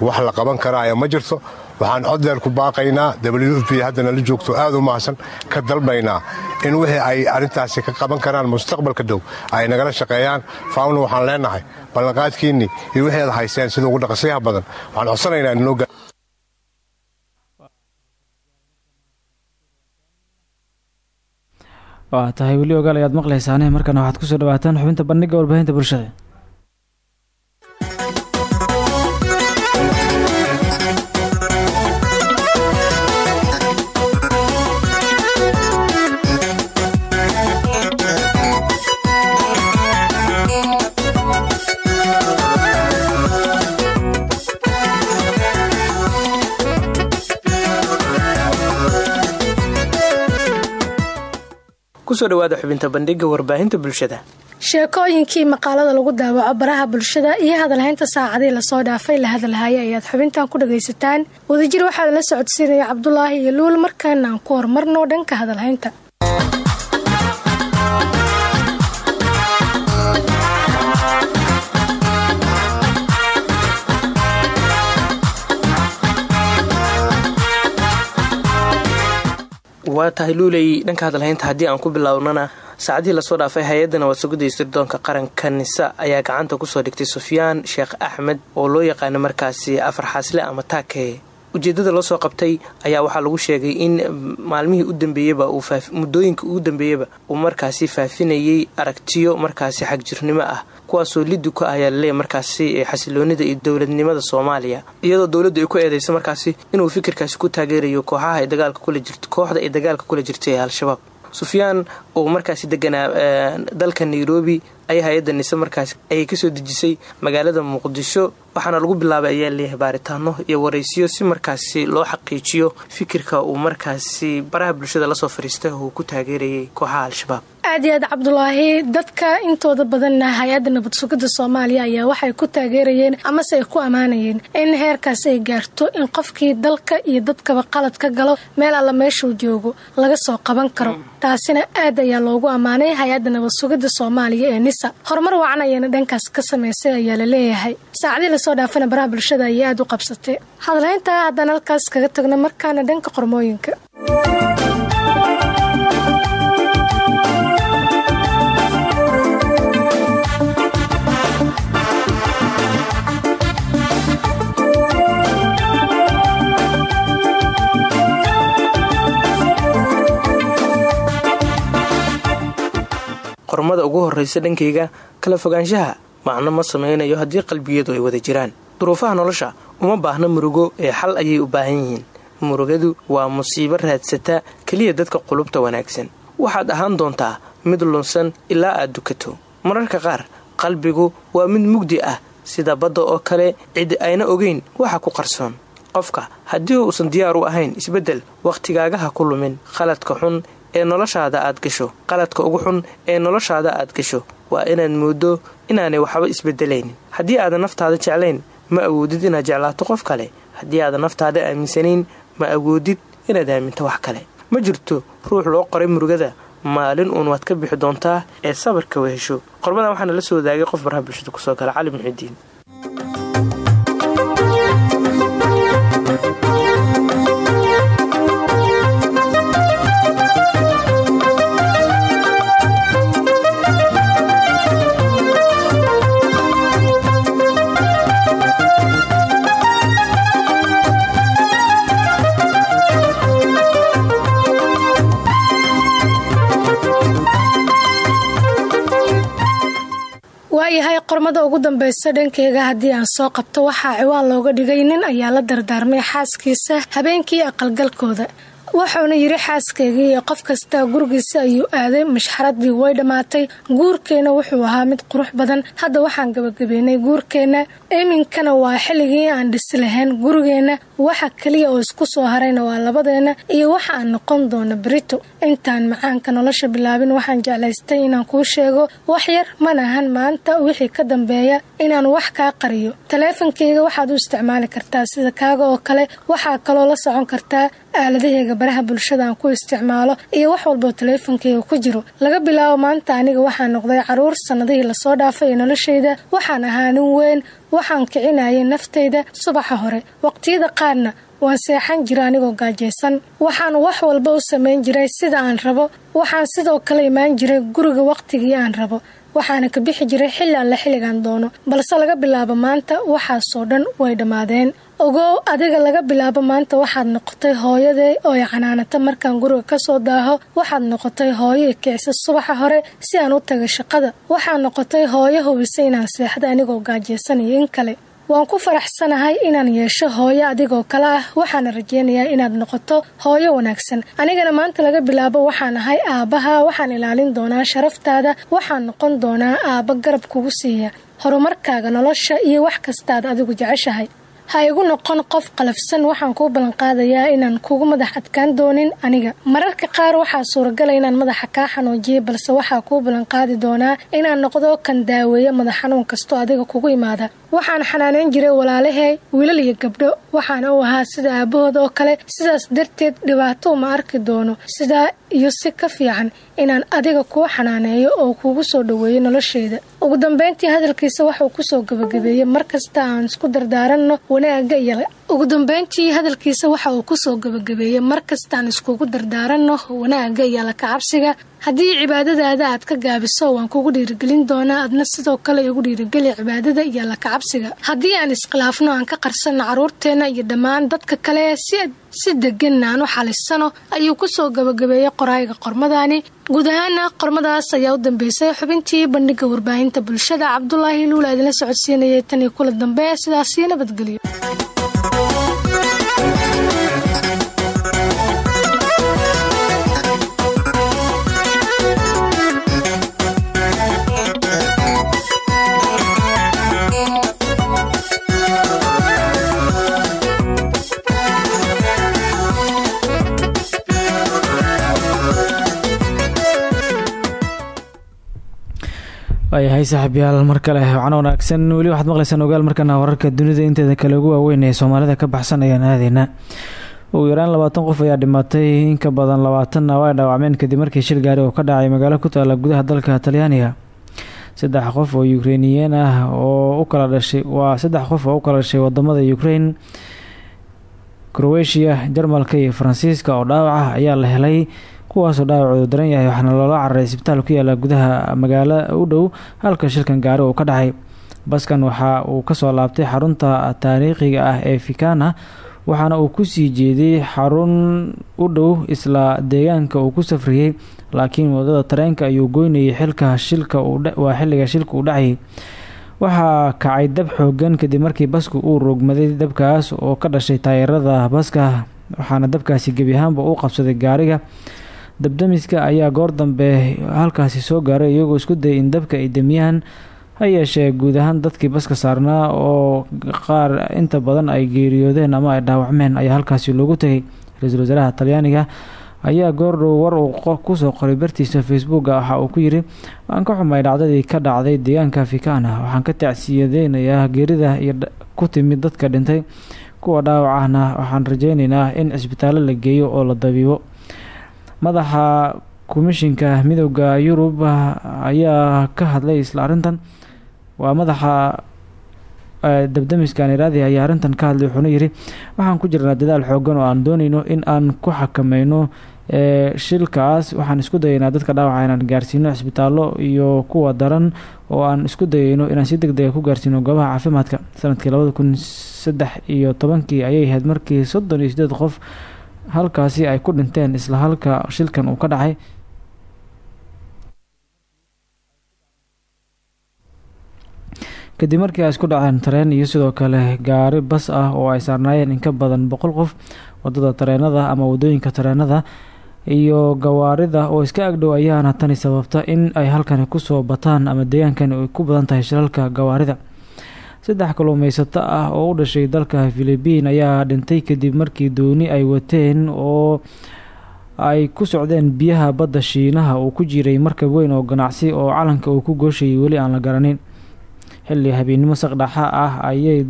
wax la qaban karaaya ma jirto. Waxaan coddeer ku baaqaynaa w b haddana la joogto aad u mahadsan ka dalbaynaa in wixii ay arrintaasi ka qaban karaan mustaqbalka dhow ay nagala shaqeeyaan. Faawna waxaan leenahay ballanqaadkiinnii iyo wixii aad hayseen sida ugu dhaqsiyaha badan waxaan codsanaynaa inoo waa tahay weli ogaal ayaad maqlaysaane markana waxaad ku soo dhawaataan xubinta bandhiga warbaahinta bulshada ku soo dhawaada xubinta bandhiga warbaahinta bulshada. Sheekooyinkii maqaalada lagu daawaco baraha bulshada iyo hadalhaynta saacadii la soo dhaafay la hadalhaya ayaad xubintan ku dhagaysataan. Wadajir waxaa la socodsiinaya cabdulaahi iyo luul markaana aan ku horumarno dhanka hadalhaynta waa tahay luuley dhanka hadalhaynta haddii aan ku bilownana saacadihii la soo dhaafay hay'adda nabad sugidda istirdoonka qaranka nisa. Ayaa gacanta ku soo dhigtay sufyaan sheekh axmed oo loo yaqaano markaasi afar xaasle ama taake ujeedada loo soo qabtay ayaa waxaa lagu sheegay in maalmihii u dambeeyaba muddooyinka ugu dambeeyaba uu markaasi faafinayay aragtiyo markaasi xagjirnimo ah. Kuwaasoo liddu ka ayaa laleeya markaasi xasiloonida iyo dowladnimada soomaaliya. Iyadoo dowladdu ay ku eedeyso markaasi inuu fikirkaasi ku taageerayo kooxaha ay dagaalka kula jirto kooxda ay dagaalka kula jirta ee al-shabaab sufyaan oo markaasi deganaa dalka nairobi ayaa hay'adda nise markaasi ayay ka soo dejisay magaalada muqdisho. Waxaana lagu bilaabay ayaa leeyahay baaritaano iyo waraysiyo si markaasi loo xaqiijiyo fikirka uu markaasi baraha bulshada la soo fariistay oo uu ku taageerayay kooxaha al-shabaab aad iyo cabdulaahi. Dadka intooda badanna hay'adda nabad sugidda soomaaliya ayaa waxay ku taageerayeen amase ay ku ammaanayeen in heerkaas ay gaarto in qofkii dalka iyo dadkaba qalad ka galo meel alla meeshuu joogo laga soo qaban karo. Taasina aad ayaa loogu ammaanay hay'adda nabad sugidda soomaaliya ee nisa. Horumar wacan ayayna dhankaas ka samaysay ayaa la leeyahay. Saacadii la soo dhaafana baraha bulshada ayay aad u qabsatay. Hadalhayntaa haddaan halkaas kaga tagno markaana dhanka qormooyinka qormada ugu horeysa dhankayga kala fogaanshaha macno ma sameynayo haddii qalbiyadu ay wada jiraan. Duruufaha nolosha uma baahna murugo ee xal ayay u baahan yihiin. Murugadu waa musiibo raadsata keliya dadka qulubta wanaagsan. Waxaad ahaan doontaa mid lunsan ilaa aad dukato. Mararka qaar qalbigu waa mid mugdi ah sida badda oo kale cid ayna ogeyn waxa ku qarsoon. Qofka haddii uusan diyaar u ahayn isbeddel wakhtigaaga ha ku lumin qaladka xun ee noloshaada aad gasho. Qaladka ugu xun ee noloshaada aad gasho waa inaad mooddo inaanay waxba isbedelaynin. Haddii aadan naftaada jeclayn ma awoodid inaad jeclaato qof kale. Haddii aadan naftaada aaminsanayn ma awoodid inaad aaminto wax kale. Ma jirto ruux loo qoray murugada maalin uun waad ka bixi doontaa ee sabarka wehesho qormadan waxaana la soo wadaagay qof baraha bulshada ku soo gala cali muxidiin qormada ugu dambeysa dhankeyga haddii aan soo qabto waxaa ciwaan looga dhigay nin ayaa la dardaarmay xaaskiisa habeenkii aqalgalkooda wuxuuna yidhi xaaskaygii iyo qof kasta gurigiisa ayuu aaday mashxaradii way dhammaatay. Guurkeenna wuxuu ahaa mid qurux badan. Hadda waxaan gabagabeynay guurkeenna iminkana waa xilligii aan dhisi lahayn. Gurigeenna waxa keliya oo isku soo harayna waa labadeenna iyo waxa aan noqon doono berito intaan macaanka nolosha bilaabin waxaan jeclaystay inaan kuu sheego wax yar mana ahan maanta wixii ka dambeeya inaan wax kaa qariyo. Taleefankeyga waxaad u isticmaali kartaa sida kaaga oo kale. Waxaa kaloo la socon kartaa aaladaheyga baraha bulshada aan ku isticmaalo iyo wax walboo taleefankeyga ku jiro. Laga bilaabo maanta aniga waxaa noqday carruur sannadihii la soo dhaafay ee noloshayda. Waxaan ahaa nin weyn waxaan kicinayay naftayda subaxa hore. Waqtiyada qaarna waan seexan jira anigoo gaajaysan waxaan wax walba u samayn jiray sida aan rabo. Waxaan sidoo kale imaan jiray guriga waqtigii aan rabo. Waxaana ka bixi jiray xilli alle xilligaan doono balse laga bilaabo maanta waxaasoo dhan way dhammaadeen ogow adiga laga bilaabo maanta waxaad noqotay hooyaday oo i canaanata markaan guriga ka soo daaho waxaad noqotay hooyo i kicisa subaxa hore si aan u taga shaqada. Waxaad noqotay hooyo hubisa inaan seexda anigoo gaajaysan iyo in kale. Waan ku faraxsanahay inaan yeesho hooyo adigoo kale ah. Waxaana rajeynayaa inaad noqoto hooyo wanaagsan. Anigana maanta laga bilaabo waxaan ahay aabbaha waxaan ilaalin doonaa sharaftaada waxaan noqon doonaa aabba garab kugu siiya horumarkaaga nolosha iyo wax kastaad adigu jeceshahay ha igu noqon qof qalafsan waxaan kuu ballanqaadayaa inaan kugu madax adkaan doonin aniga. Mararka qaar waxaa suuragala inaan madaxa kaa xanuujiya balse waxaa kuu ballanqaadi doonaa inaan noqdo kan daaweeya madax kastoo adiga kugu imaada waxaan xanaaneyn jiray walaalahey wiilal iyo gabdho. Waxaana u ahaa sida aabahooda oo kale. Sidaas darteed dhibaato uma arki doono. Sidaa iyo si ka fiican inaan adiga kuu xanaaneeyo oo kuugu soo dhoweeyo nolosheyda ugu dambeyntii hadalkiisa waxuu ku soo gabagabeeyey. Markasta aan isku dardaaranno wanaaga iyo ugu dambeyntii hadalkiisa waxa uu ku soo gabagabeeyey markastaan iskugu dardaaranno wanaaga iyo alla kacabsiga haddii cibaadadaada aad ka gaabiso waan kugu dhiirigelin doonaa. Adna sidoo kale igu dhiirigeli cibaadada iyo alla kacabsiga haddii aan iskhilaafno aan ka qarsanno caruurteenna iyo dhammaan dadka kale si deganna aan u xalisano ayuu ku soo gabagabeeyey qoraayiga qormadani guud ahaana qormadaas ayaa u dambeysay xubintii bandhiga warbaahinta bulshada. Cabdulaahi luula idinla socodsiinayay tan iyo kula dambe. Sidaasii nabadgelyo waayahay saaxiibyaal mar kale wacno wanaagsan. Weli waxaad maqlaysaan ogaal markana wararka dunida inteeda kale ugu waaweyn ee soomaalida ka baxsan ayaan aadeyna ugu yaraan labaatan qof ayaa dhimatay in ka badan labaatanna waa dhaawacmeen kadib markii shil gaari oo ka dhacay magaalo ku taala gudaha dalka talyaaniga saddex qof oo ukreiniyiin ah oo u kala dhashay waa saddex qof oo u kala dhashay waddamada ukraine croatia jarmalka iyo faransiiska oo dhaawac ah ayaa la helay kuwaasoo dhaawacoodu daran yahay waxaana loola cararay isbitaal ku yaalla gudaha magaalo u dhow halka shilkan gaari uu ka dhacay. Baskan waxa uu ka soo laabtay xarunta taariikhiga ah ee fikana waxaana uu ku sii jeeday xarun u dhow isla deegaanka uu ku safriyey laakiin waddada tareenka ayuu goynayay xilka shilka waa xilliga shilka uu dhacayay waxaa kacay dab xoogan kadib markii basku uu roogmaday dabkaas oo ka dhashay taayarada baska waxaana dabkaasi gebi ahaanba uu qabsaday gaariga dabdamiska ayaa goor dambe halkaasi soo gaaray iyagoo isku dayay in dabka ay demiyaan ha yeeshee guud ahaan dadkii baska saarnaa oo qaar inta badan ay geeriyoodeen ama ay dhaawacmeen ayaa halkaasi loogu tegay ra'iisul wasaaraha talyaaniga ayaa goordhow war uu ku soo qoray bartiisa facebooka waxa uu ku yiri waan ka xumay dhacdadii ka dhacday deegaanka afrikaana waxaan ka tacsiyadeynayaa geerida iyo ku timid dadka dhintay kuwa dhaawacahna waxaan rajeyneynaa in cisbitaallo la geeyo oo la dabiibo madaxa komishinka midooda yurub ayaa ka hadlay isla arrintan. Waa madaxa dabdamiskan iraadi ayaa arrintan ka hadlay wuxuuna yiri waxaan ku jirnaa dadaal xoogan oo aan dooneyno in aan ku xakameyno shilkaas. Waxaan isku dayeynaa dadka dhaawaca inaan gaarsiino cisbitaallo iyo kuwa daran oo aan isku dayeyno inaan si deg dega ku gaarsiino goobaha caafimaadka. Sanadkii labada kun saddex iyo tobankii ayay ahayd markii soddon iyo sideed qof halkaasi ay ku dhinteen isla halka shilkan uu ka dhacay. Kadib markii ay isku dhaceen tareen iyo sidoo kale gaari bas ah oo ay saarnaayeen in ka badan boqol qof waddada tareenada ama waddooyinka tareenada iyo gawaarida oo iska agdhow ayaana tani sababta in ay halkani ku soo bataan ama deegaankani ay ku badan tahay shilalka gawaarida saddex kalluumeysato ah oo u dhashay dalka philibiin ayaa dhintay kadib markii dooni ay wateen oo ay ku socdeen biyaha badda shiinaha uu ku jiray markab weyn oo ganacsi oo calanka uu ku gooshayay weli aan la garanin. Xilli habeennimo saqdhaxa ah ayay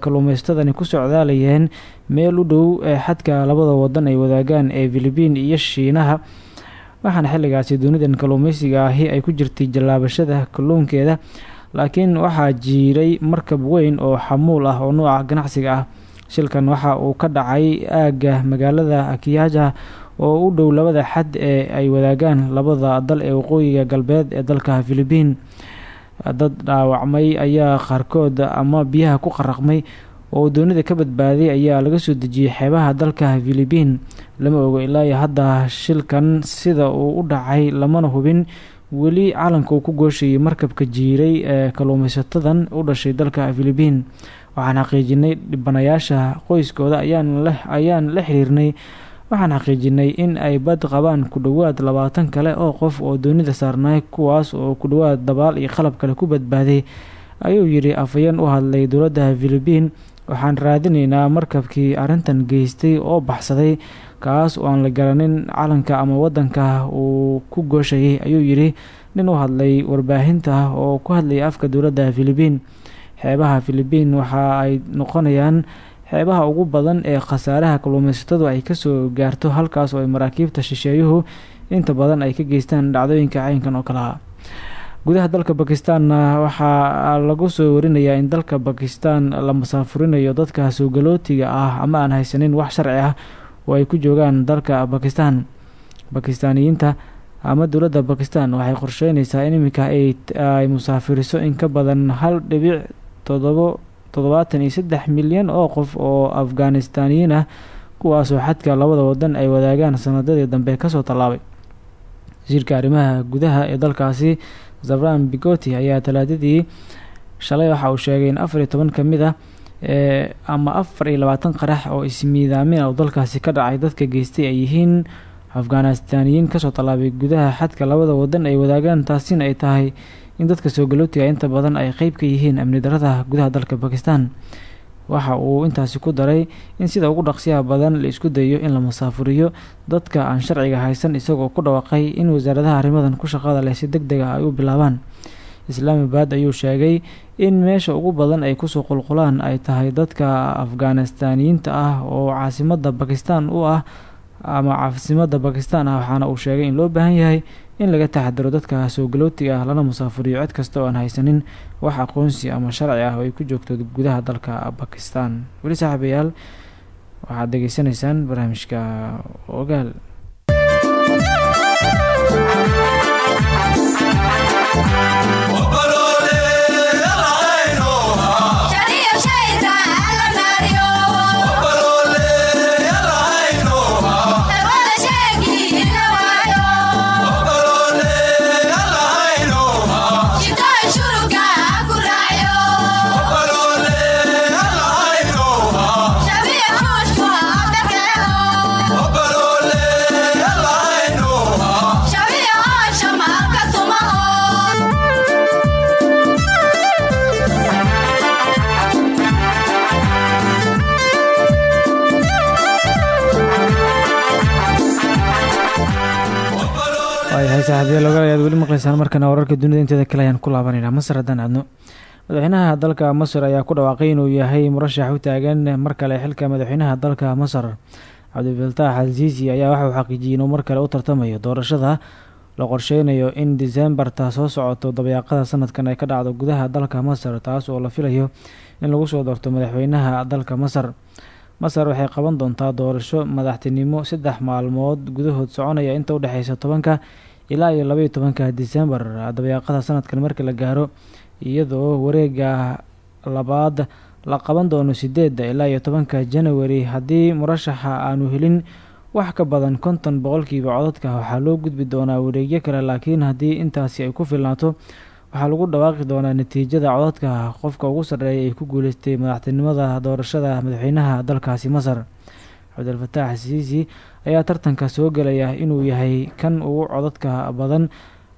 kalluumeystadani ku socdaalayeen meel u dhow ee xadka labada wadan ay wadaagaan ee philibiin iyo shiinaha. Waxaana xilligaasi doonidan kalluumeysiga ahi ay ku jirtay jallaabashada kalluunkeeda laakiin waxaa jiiray markab weyn oo xamuul ah oo nuuca ganacsiga ah. Shilkan waxa uu ka dhacay aagga magaalada akiyaja oo u dhow labada xad ee ay wadaagaan labada dal ee waqooyiga galbeed ee dalka philibiin dad dhaawacmay ayaa qaarkood ama biyaha ku qaraqmay oo doonida ka badbaaday ayaa laga soo dejiyey xeebaha dalka philibiin lama ogo ilaa iyo hadda shilkan sida uu u dhacay lamana hubin weli calanka uu ku gooshayay markabka jiiray ee kalluumeysatadan u dhashay dalka philibiin waxaan xaqiijinay dhibanayaasha qoyskooda ayaan la xiriirnay. Waxaan xaqiijinay in ay bad qabaan ku dhowaad labaatan kale oo qof oo doonida saarnaay kuwaas oo ku dhowaad dabaal iyo qalab kale ku badbaaday. Ayuu yidhi afhayeen u hadlay dowladda philibiin waxaan raadinaynaa markabkii arrintan geystay oo baxsaday kaas oo aan la garanin calanka ama wadanka uu ku gooshayay ayuu yidhi nin u hadlay warbaahinta oo ku hadlayay afka dowladda philibiin xeebaha philibiin waxa ay noqonayaan xeebaha ugu badan ee khasaaraha kalluumeysatadu ay ka soo gaarto halkaas oo ay maraakiibta shisheeyuhu inta badan ay ka geystaan dhacdooyinka caynkan oo kale. Ah gudaha dalka bakistaanna waxaa lagu soo warinayaa in dalka bakistan la masaafurinayo dadka soogalootiga ah ama aan haysanin wax sharci ah oo ay ku joogaan dalka bakistan bakistaaniyiinta ama dowladda bakistan waxay qorsheyneysaa in iminka ay musaafiriso in ka badan hal dhibic todobo toddobaatan iyo saddex milyan oo qof oo afghanistaaniyiin ah kuwaasoo xadka labada wadan ay wadaagaan sanadadii dambe ka soo tallaabay. Wasiirka arrimaha gudaha ee dalkaasi zafran bigoti ayaa talaadadii shalay waxa uu sheegay in afar iyo toban ka mid ah ama afar iyo labaatan qarax oo ismiidaamin oo dalkaasi ka dhacay dadka geystay ay yihiin afghanistaaniyiin ka soo tallaabay gudaha xadka labada wadan ay wadaagaan taasina ay tahay in dadka soo galootiga inta badan ay qeyb ka yihiin amni darada gudaha dalka bakistan waxa uu intaasi ku daray in sida ugu dhaqsiyaha badan la isku dayo in la masaafuriyo dadka aan sharciga haysan isagoo ku dhawaaqay in wasaaradaha arrimadan ku shaqada leh si deg ah ay u bilaabaan islaamabad ayuu sheegay in meesha ugu badan ay ku soo qulqulaan ay tahay dadka afghanistaaniyiinta ah oo caasimada bakistan u ah ama caasimada bakistan ah waxaana uu sheegay in loo baahan yahay in laga taxadaro dadka soo galootiga ah lana musaafuriyo cid kasta oo aan haysanin wax aqoonsi ama sharci ah oo ay ku joogto gudaha dalka bakistan weli saaxiibayaal waxaad degeysanaysaan barnaamijka ogaal tahay saaxiibayaal ogaal ayaad weli maqlaysaan markana wararka dunida inteeda kale ayaan ku laabanayna. Masar haddaan aadno. Madaxweynaha dalka masar ayaa ku dhawaaqay inuu yahay murashax u taagan mar kale xilka madaxweynaha dalka masar. Cabdifaltaax alsiisi ayaa waxa uu xaqiijiyey inuu mar kale u tartamayo doorashada la qorsheynayo in disembarta soo socoto dabayaaqada sanadkan ay ka dhacdo gudaha dalka masar taas oo la filayo in lagu soo doorto madaxweynaha dalka masar. Masar waxay qaban doontaa doorasho madaxtinimo saddex maalmood gudahood soconaya inta udhexeysa tobanka ilaa iyo labaiyo tobanka disembar dabayaaqada sanadkan markii la gaaro iyadoo wareega labaad la qaban doono sideedda ilaa iyo tobanka janawari haddii murashaxa aanu helin wax ka badan konton boqolkiiba codadka waxaa loo gudbi doonaa wareegyo kale laakiin haddii intaasi ay ku filnaato waxaa lagu dhawaaqi doonaa natiijada codadka. Qofka ugu sarreeya ee ku guuleystay madaxtinimada doorashada madaxweynaha dalkaasi masar cabdilfataax siisi ayaa tartanka soo gelaya inuu yahay kan ugu codadka badan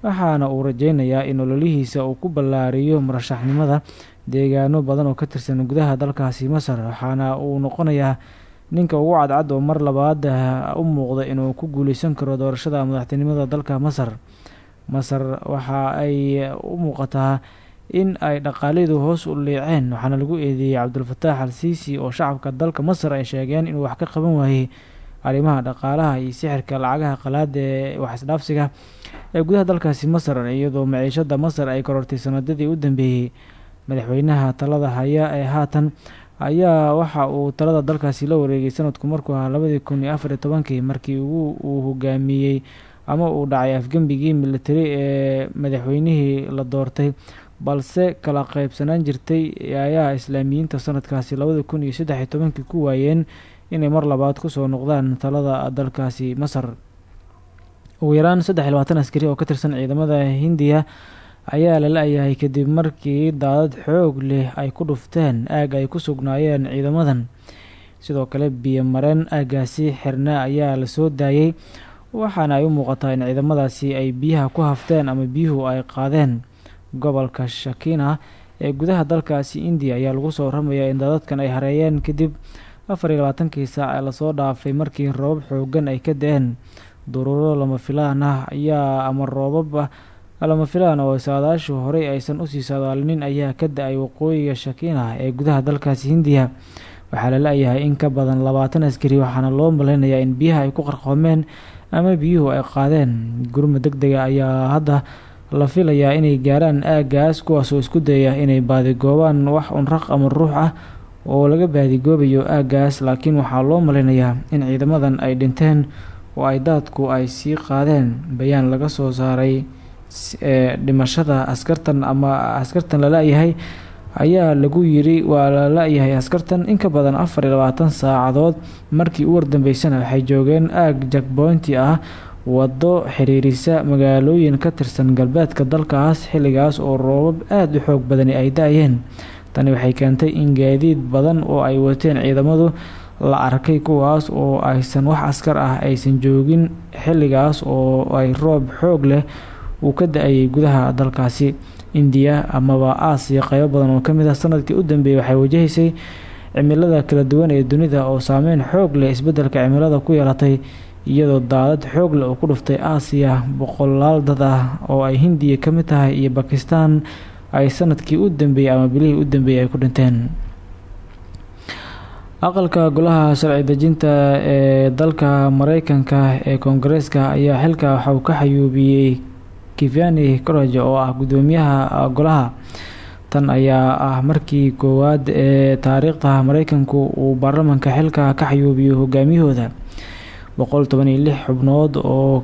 waxaana uu rajeynayaa in ololihiisa uu ku ballaariyo murashaxnimada deegaano badan oo ka tirsan gudaha dalkaasi masar waxaana uu noqonayaa ninka ugu cadcad oo mar labaad u muuqda inuu ku guuleysan karo doorashada madaxtinimada dalka masar. Masar waxa ay u muuqataa in ay dhaqaalidu hoos u liiceen. Waxaana lagu eedeeyey cabdulfataax al siisi oo shacabka dalka masar ay sheegeen inuu wax ka qaban waayey arrimaha dhaqaalaha iyo sixirka lacagaha qalaada ee wax isdhaafsiga ee gudaha dalkaasi masar iyadoo maciishada masar ay korortay sanadadii u dambeeyey. Madaxweynaha talada haya ee haatan ayaa waxa uu talada dalkaasi la wareegay sanadku markuu ahaa labadii kun iyo afar iyo tobankii markii uu hogaamiyey ama uu dhacay afgembigii militari ee madaxweynihii la doortay balse kala qeybsanaan jirtay ayaa islaamiyiinta sanadkaasi labada kun iyo saddex tobankii ku waayeen inay mar labaad ku soo noqdaan talada dalkaasi masar. Ugu yaraan saddex labaatan askari oo ka tirsan ciidamada hindiya ayaa la la-yahay kadib markii daadad xoog leh ay ku dhufteen aag ay ku sugnaayeen ciidamadan. Sidoo kale biyo mareen aagaasi xirna ayaa la soo daayey waxaana ay u muuqataa in ciidamadaasi ay biyaha ku hafteen ama biyuhu ay qaadeen gobolka shakina ee gudaha dalkaasi indiya ayaa lagu soo waramayaa in daadadkan ay hareeyeen kadib afar iyo labaatankii saac ee la soo dhaafay markii roobab xoogan ay ka da'een duruuro lama filaan ah ayaa ama roobab lama filaan oo saadaashu horey aysan u sii saadaalinin ayaa ka da'ay waqooyiga shakina ee gudaha dalkaasi hindiya waxaa la la-yahay in ka badan labaatan askari waxaana loo maleynayaa in biyaha ay ku qarqoomeen ama biyuhu ay qaadeen. Gurma deg dega ayaa hadda la filayaa inay gaaraan aagaas kuwaasoo isku dayaya inay baadigoobaan wax unraq ama ruux ah oo laga baadigoobayo aagaas. Laakiin waxaa loo maleynayaa in ciidamadan ay dhinteen oo ay daadku ay sii qaadeen bayaan laga soo saaray ee dhimashada askartan ama askartan la la-yahay ayaa lagu yiri waa la la-yahay askartan in ka badan afar iyo labaatan saacadood markii u wardambeysana waxay joogeen aag jakboynti ah waddo xiriirisa magaalooyin ka tirsan galbeedka dalkaas xilligaas oo roobab aada u xoog badani ay da-yeen tani waxay keentay in gaadiid badan oo ay wateen ciidamadu la arkay kuwaas oo aysan wax askar ah aysan joogin xilligaas oo ay roob xoog leh uu ka da'ayay gudaha dalkaasi. Indiya amaba aasiya qeybo badan oo ka mid ah sannadkii u dambeeyay waxay wajahaysay cimilada kala duwan ee dunida oo saameyn xoog leh isbeddelka cimilada ku yeelatay iyadoo daadad xoog leh ku dhuftay aasiya boqolaal dad ah oo ay hindiya ka mid tahay iyo bakistan ay sannadkii u dambeeyey ama bilihii u dambeeyey ay ku dhinteen. Aqalka golaha sharci dejinta ee dalka mareykanka ee koongareeska ayaa xilka waxa uu ka xayuubiyey kivani courage oo ah gudoomiyaha golaha. Tan ayaa ah markii koowaad ee taariikhda mareykanku uu baarlamanka xilka ka xayuubiyo hogaamiyahooda boqol toban iyo lix xubnood oo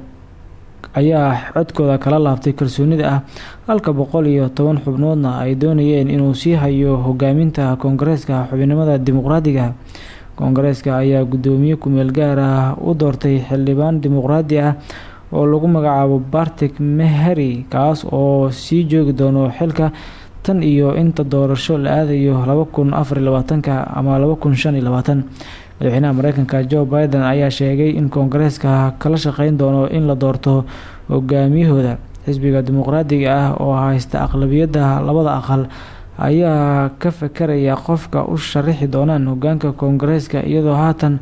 ayaa codkooda kala laabtay kalsoonida ah. Halka boqol iyo toban xubnoodna ay doonayeen inuu sii hayo hogaaminta koongareeska xubinimada dimuqraadiga. Koongareeska ayaa gudoomiye kumeel gaar ah u doortay xildhibaan dimuqraadi ah oo lagu magacaabo bartik meheri kaas oo sii joogi doono xilka tan iyo inta doorasho la aadayo laba kun afar iyo labaatanka ama laba kun shan iyo labaatan madaxweynaha mareykanka joe biden ayaa sheegay in koongareeska kala shaqeyn doono in la doorto hogaamiyahooda. Xisbiga dimuqraadiga ah oo haysta aqlabiyadda labada aqal ayaa ka fakaraya qofka u sharaxi doonaan hogaanka koongareeska iyadoo haatan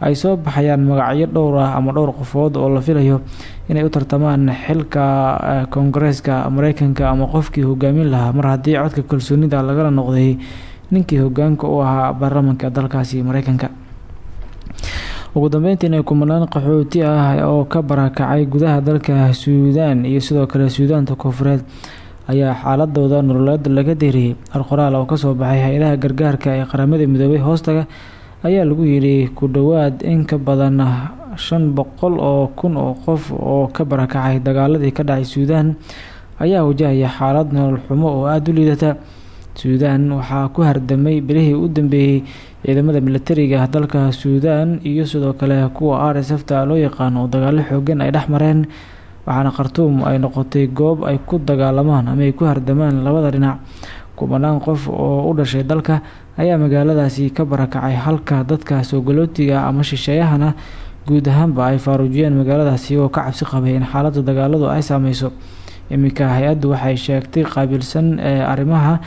ay soo baxayaan magacyo dhowr ah ama dhowr qofood oo la filayo inay u tartamaan xilka koongareeska mareykanka ama qofkii hogaamin lahaa. Mar haddii codka kalsoonida lagala noqday ninkii hogaanka u ahaa baarlamanka dalkaasi mareykanka ugu dambeyntiina kumanaan qaxooti ah oo ka barakacay gudaha dalka suudaan iyo sidoo kale suudaanta koonfureed ayaa xaaladooda nololeed laga deeriyey arqoraal oo ka soo baxay hay'adaha gargaarka ee qaramada midoobay hoostaga ayaa lagu yidhi ku dhowaad in ka badan shan boqol oo kun oo qof oo ka barakacay dagaaladii ka dhacay suudaan ayaa wajahaya xaalad nolol xumo oo aada u liidata suudaan. Waxaa ku hardamay bilihii u dambeeyey ciidamada militariga dalka suudaan iyo sidoo kale kuwa r s loo yaqaano oo dagaalo xoogan ay dhex mareen. Waxaana khartuum ay noqotay goob ay ku dagaalamaan ama ay ku hardamaan labada dhinac. Kubanaan qof oo u dhashay dalka ayaa magaaladaasi ka barakacay halka dadka soogolootiga ama shisheeyahana guud ahaanba ay faaruujiyeen magaaladaasi oo ka cabsi qabay in xaaladda dagaaladu ay saameyso. Iminka hay'addu waxay sheegtay qaabilsan ee arrimaha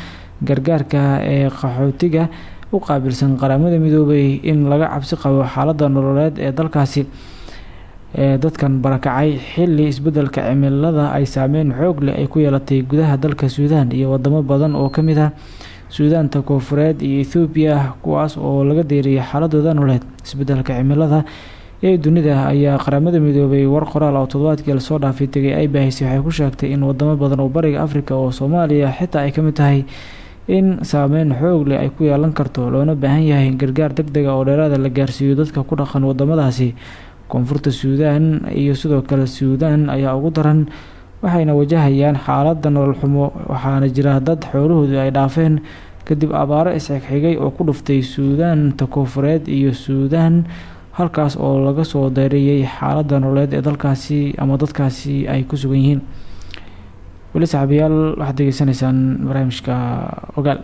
gargaarka ee qaxootiga u qaabilsan qaramada midoobay in laga cabsi qabo xaaladda nololeed ee dalkaasi. Ee dadkan barakacay xili isbeddelka cimilada ay saameyn xoog leh ay ku yeelatay gudaha dalka suudaan iyo wadamo badan oo ka mid ah suudaanta koonfureed iyo ethoobiya kuwaas oo laga deeriyay xaaladooda nololeed. Isbedelka cimilada ee dunida ayaa qaramada midoobay war qoraal oo toddobaadkii la soo dhaafay tegay ay baahisay. Waxay ku sheegtay in wadamo badan oo bariga africa oo soomaaliya xitaa ay ka mid tahay in saameyn xoog leh ay ku yeelan karto loona baahan yahay gargaar deg dega oo dheeraada la gaarsiiyo dadka ku dhaqan wadamadaasi. Koonfurta suudaan iyo sidoo kale suudaan ayaa ugu daran waxayna wajahayaan xaaladda nolol xumo waxaana jira dad xoolahoodu ay dhaafeen kadib abaaro isxigxigay oo ku dhuftay suudaanta koonfureed iyo suudaan halkaas oo laga soo dareeyay xaaladda nololeed ee dalkaasi ama dadkaasi ay ku sugan yihiin weli saxaabiyaal waxaad degeysanaysaan barnaamijka ogaal.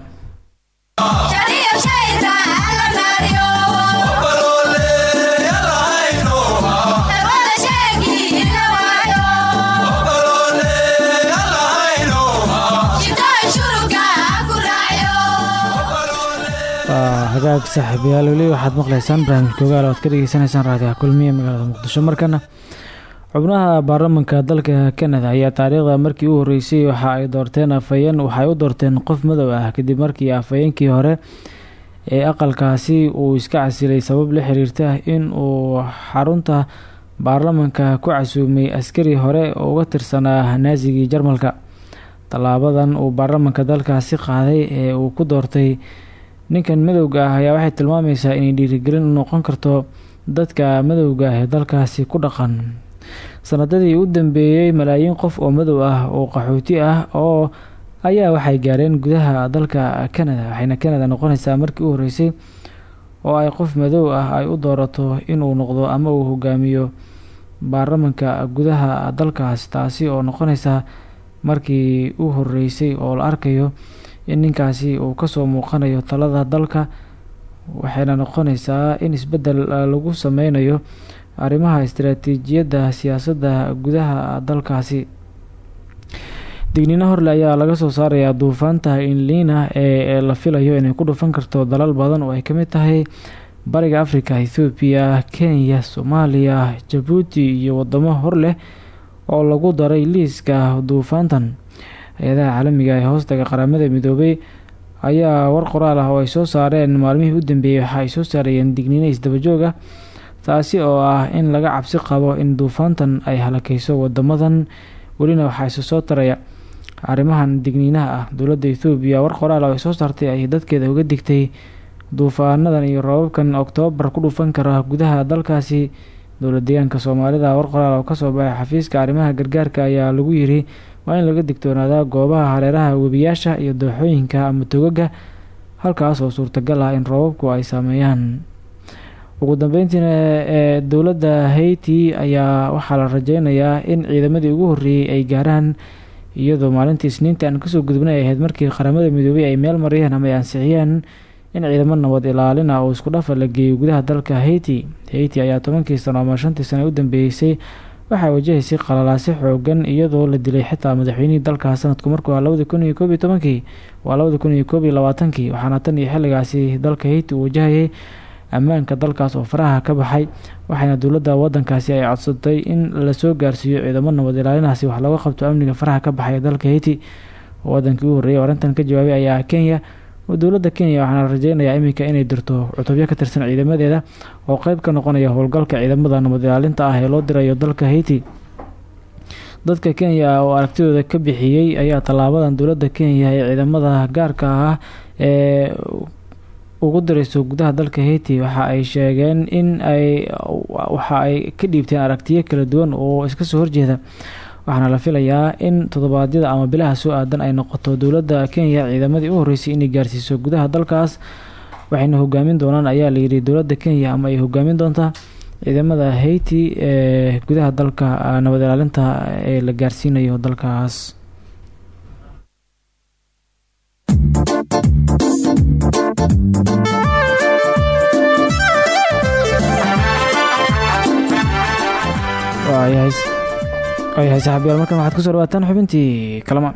Hagaag saaxiibayaal weli waxaad maqlaysaan barnaamijka ogaal oad ka dhageysanaysaan raadiyaha kulmiye magaalada muqdisho. Markana xubnaha baarlamanka dalka canada ayaa taariikhda markii u horeysay waxa ay doorteen afhayeen waxay u doorteen qof madow ah kadib markii afhayeenkii hore ee aqalkaasi uu iska casilay sabab la xiriirta in uu xarunta baarlamanka ku casuumay askari hore oo uga tirsanaa naasigii jarmalka. Tallaabadan uu baarlamanka dalkaasi qaaday ee uu ku doortay ninkan madowga ah ayaa waxay tilmaamaysaa inay dhiirigelin u noqon karto dadka madowga ah ee dalkaasi ku dhaqan sanadadii u dambeeyey malaayiin qof oo madow ah oo qaxooti ah oo ayaa waxay gaareen gudaha dalka canada waxayna canada noqonaysaa markii u horeysay oo ay qof madow ah ay u doorato inuu noqdo ama uu hogaamiyo baarlamanka gudaha dalkaas taasi oo noqonaysa markii u horeysay oo la arkayo in ninkaasi uu ka soo muuqanayo talada dalka waxayna noqonaysaa in isbeddel lagu sameynayo arrimaha istaraatiijiyadda siyaasadda gudaha dalkaasi. Digniino horle ayaa laga soo saarayaa duufaanta inlina ee la filayo inay ku dhufan karto dalal badan oo ay ka mid tahay bariga africa ethoobiya kenya soomaaliya jabuuti iyo wadamo hor leh oo lagu daray liiska duufaantan. Hay'adaha caalamiga ee hoostaga qaramada midoobay ayaa war qoraal ah oo ay soo saareen maalmihii u dambeeyey waxa ay soo saarayeen digniino isdabajoog ah taasi oo ah in laga cabsi qabo in duufaantan ay halakeyso wadamadan welina waxaa isu soo taraya arrimahan digniinaha ah dowladda ethoobiya war qoraal oo ay soo saartay ay dadkeeda uga digtay duufaanadan iyo roobabkan oktoobar ku dhufan kara gudaha dalkaasi. Dowlad deegaanka soomaalida war qoraal oo ka soo baxay xafiiska arrimaha gargaarka ayaa lagu yiri waa in laga digtoonaadaa goobaha hareeraha webiyaasha iyo dooxooyinka ama togaga halkaas oo suurtagal ah in roobabku ay saameeyaan ugu dambeyntiina ee dowladda haiti ayaa waxaa la rajeynayaa in ciidamadii ugu horreeyey ay gaaraan iyadoo maalintii isniinta aan ka soo gudubnay ay ahayd markii qaramada midoobay ay meel mariyeen ama ay ansixiyeen in ciidamo nabad ilaalina oo isku dhafa la geeyo gudaha dalka haiti. Haiti ayaa tobankii sano ama shantii sano u dambeeysay waxaa wajahaysay qalalaasi xoogan iyadoo la dilay xitaa madaxweynihii dalkaas sanadku. Markuu ah labadi kun waa labadi kun waxaana tan iyo xilligaasi dalka haiti uu wajahayay ammaanka dalkaas oo faraha ka baxay waxaana dowladda wadankaasi ay codsatay in la soo gaarsiiyo ciidamo nabad ilaalinaasi wax looga qabto amniga faraha ka baxay dalka haiti. Wadankii u horreeyay oo arrintan ka jawaabay ayaa kenya dowladda kenya waxaana rajeynayaa iminka inay dirto cutubyo ka tirsan ciidamadeeda oo qeyb ka noqonaya howlgalka ciidamada nabad ilaalinta ah ee loo dirayo dalka haiti. Dadka kenya oo aragtidooda ka bixiyey ayaa tallaabadan dowladda kenya ee ciidamada gaarka ah ee ugu dirayso gudaha dalka haiti waxa ay sheegeen in ay waxa ay ka dhiibteen aragtiyo kala duwan oo iska soo horjeeda. Waxaana la filayaa in toddobaadyada ama bilaha soo aadan ay noqoto dowladda kenya ciidamadii u horreysay inay gaarsiiso gudaha dalkaas. Waxayna hogaamin doonaan ayaa layidhi dowladda kenya ama ay hogaamin doontaa ciidamada haiti ee gudaha dalka nabad ilaalinta ee la gaarsiinayo dalkaas waayahay. Saxaabiyaal markan waxaad ku soo dhawaataan xubintii kalamaan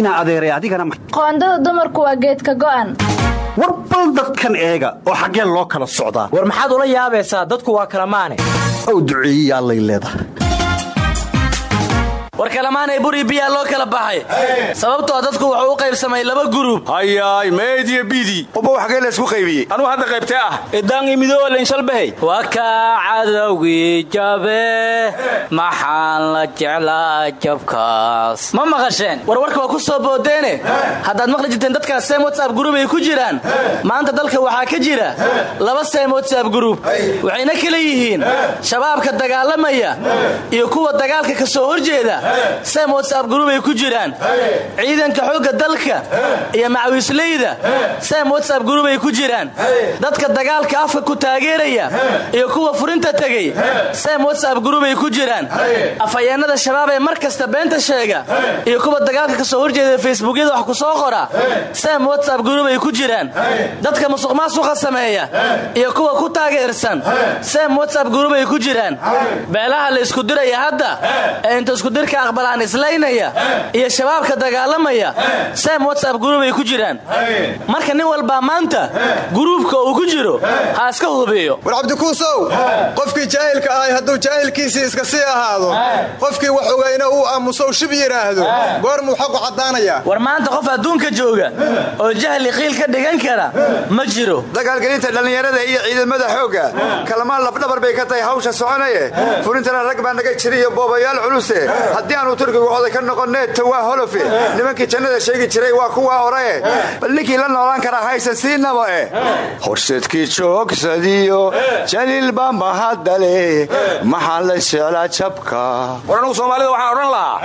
inaa adeeray adigana qoondada dumarku waa geedka go'an. War bal dadkan eega oo xaggeen loo kala socdaa. War maxaad ula yaabaysaa? Dadku waa kala maane. Ow duceeyeyaa lay leedahay war kalamaanay buri biyaa loo kala baxay. Sababtoo dadku wuxuu u qaybsamay laba gurub. Hayaay meediya bidi uba xagee laysku qaybiyey anuu hadda qaybtee ah. Idaangi midooleenshalbahay waa kaa cadowgii jabe. Maxaan la jeclaa jabkaas. Ma maqasheen? Warwarka waa ku soo boodeene. Haddaad maqli jirteen dadkaas seem whatsapp gurub ay ku jiraan maanta dalka waxaa ka jira laba seem whatsapp gurub. Waxayna kala yihiin shabaabka dagaalamaya iyo kuwa dagaalka ka soo horjeeda seem whatsapp gurub ay ku jiraan. Ciidanka xoogga dalka iyo macawiisleyda seem whatsapp gurub ay ku jiraan. Dadka dagaalka afka ku taageeraya iyo kuwa furinta tegey. Seem whatsapp gurub ay ku jiraan. Afhayeennada shabaab ee mar kasta beenta sheega iyo kuwa dagaalka ka soo horjeeda facebookyada wax ku soo qora. Seem whatsapp gurub ay ku jiraan. Dadka musuq maasuqa sameeya iyo kuwa ku taageersan. Seem whatsapp gurub ay ku jiraan. Beelaha la isku diraya hadda ee inta iskudirka aqbalaan islaynaya iyo shabaabka dagaalamaya seem whatsapp gurub ay ku jiraan. Marka nin walbaa maanta guruubka uu ku jiro ha iska hubiyo war cabdikuusow qofkii jaahilka ahay hadduu jaahilkiisii iska sii ahaado qofkii wax ogayna uu aamusow shib yidhaahdo goormuu xaqu caddaanayaa war maanta qof adduunka jooga oo jahli qiil ka dhigan kara ma jiro. Dagaalgelinta dhallinyarada iyo ciidamada xoogga kalamaan labdhabar bay ka tahay hawsha soconaye. Furintana rag baa naga jira iyo boobayaal culuse haddii aanu turkigu oday ka noqonnee tawaa holofe nimankii jannada sheegi jiray waa kuwaa horae bal ninkii la noolaan karaa haysan siinaba eh. Horseedkii joogsadiyo jaliilba mahadale maxaan la jeclaa jabka? War anugu soomaalida waxaan odhan lahaa.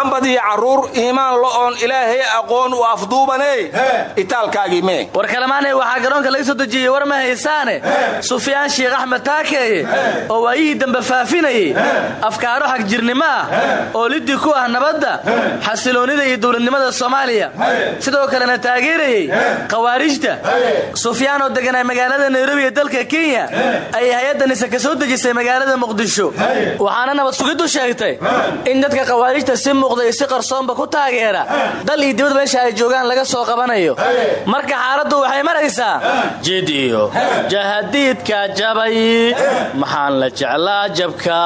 Ambad iyo carruur iimaan lo'oon ilaahay aqoon u afduubaney itaalkaagii mee. War kalamaanay waxaa garoonka laga soo dejiyey war ma haysaane. Sufyaan sheekh axmed taakeeye oo waayihii dambe faafinayey. Afkaaro xagjirnimo ah oo liddi ku ah nabadda xasiloonnida iyo dowladnimada soomaaliya. Sidoo kalena taageerayey khawaarijta. Sufyaan oo deganaa magaalada nairobi ee dalka kenya ayay hay'addanise ka soo dejisay magaalada muqdisho. Waxaana nabad sugiddu sheegtay in dadka khawaarijta si muuqda iyo si qarsoonba ku taageera. Dal iyo dibad meesha ay joogaan laga soo qabanayo. Marka xaaladdu waxay maraysaa jid iyo jahadiidka jabay maxaan la jeclaa jabka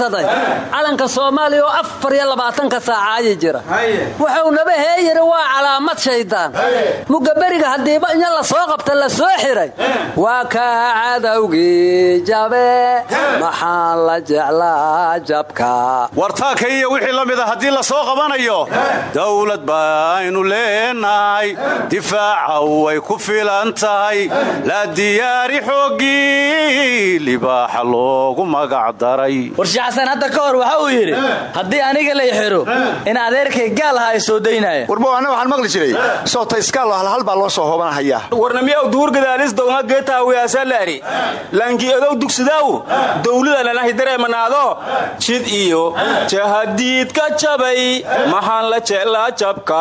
dhibsaday calanka soomaaliya oo afar iyo labaatanka saacaayi jira. Wuxuu naba heeyiri waa calaamad shaydaan mugaberiga haddiiba inya la soo qabta la soo xiray. Waa kaa cadowgii jabe maxaan la jeclaa jabka. War taakaiyo wixii la mida haddii la soo qabanayo dawlad baynu leenahay difaaca way ku filan tahay la diyaari xooggii libaaxa loogu magac daray. Warshe xasan hadda ka hor waxa uu yidhi haddii aniga lay xiro in adeerkay gaal aha ay soo daynaya warbo anna waxaan maqli jiray soota iskaalo halhal baa loo soo hoobanahayaa. Warnamiyaw duurgadaalis downa geetaawiyaasalaari laangiyadow dugsidaaw dowladda lanahi dareemanaado jid iyo jahadiid ka jabay maxaan la jeclaa jabka.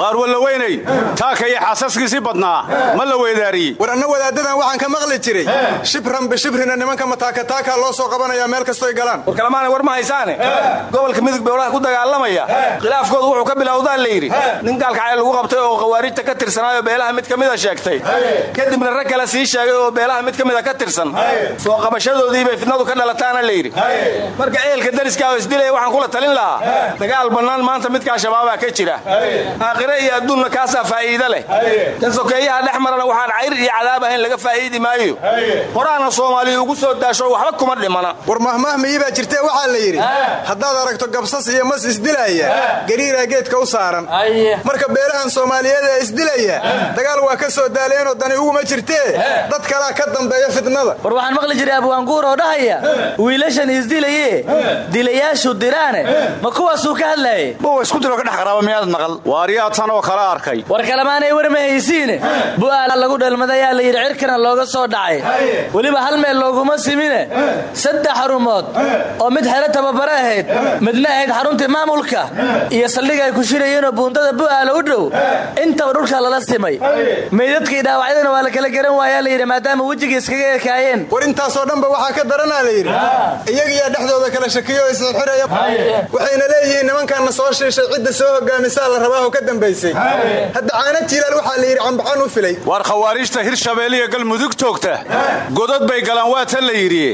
Waar walla weynay taaka iyo xaasaskiisii badnaa ma la weydaariyey war anna wadaaddadan waxaan ka maqli jiray shibran bishibrina nimanka mataakataakaa loo soo qabanaya meel kastoy galaan war kalamaana war ma haysaane? Gobolka midug beolaha ku dagaalamaya. Khilaafkoodu wuxuu ka bilowdaa la yidhi. Nin gaalkacay lagu qabtay oo khawaarijta ka tirsanaayo beelaha mid ka mida sheegtay. Kadibna rag kale sii sheegay oo beelaha mid ka mida ka tirsan. Soo qabashadoodii bay fidnadu ka dhalataana la yidhi. Marka ehelka dariska oo isdilaya waxaan kula talin lahaa. Dagaal bannaan maanta midkaa shabaabaa ka jira. Aakhire iyo adduunna kaasaa faa'iida leh. Kan sokeeyaha dhex marana waxaan cayr iyo cadaab ahayn laga faa'iidi maayo. Horaana soomaaliya ugu soo daasho waxba kuma dhimana. War mahmaahmiyii baa jirtee waxaa la yidhi haddaad aragto gabsas iyo mas isdilaya gariiraa geedka u saaran. Marka beelahan soomaaliyeed ee isdilaya dagaal waa ka soo daaleenoo dani uguma jirtee dad kalaa ka dambeeya fidnada war waxaan maqli jiray abwaanguur oo dhahaya wiilashan isdilaye dilayaashu diraane. Ma kuwaasuu ka hadlaayay buwa isku dilo ka dhex qaraaba miyaad maqal? Waaryaa tan oo kala arkay. War kalemaanay war ma haysiine. Bu'aala lagu dhalmadayaa la yidhi cirkana looga soo dhacay. Weliba hal meel looguma simine. Saddex xarumood oo mid xero tababare ahayd midna ahayd xaruntii maamulka iyo saldhig ay ku shirayeenoo buundada bu'aala u dhow intaba dhulka lala simay. Meydadkii dhaawacyadana waa la kala garan waayaa la yidhi maadaama wejigii iskaga ekaayeen. War intaasoo dhanba waxaa ka daranaa la yidhi. Iyagiyaa dhexdooda kala shakiyo oo isxirxiraya waxayna leeyihiin nimankaana soo shiishay cidda soo hogaamisaa la rabaa oo ka dambaysay. Hadda caana jiilaal waxaa la yidhi cambaxan u filay. Waar khawaariijta hirshabeelle iyo galmudug toogta godad bay galaan waa tan la yidhi.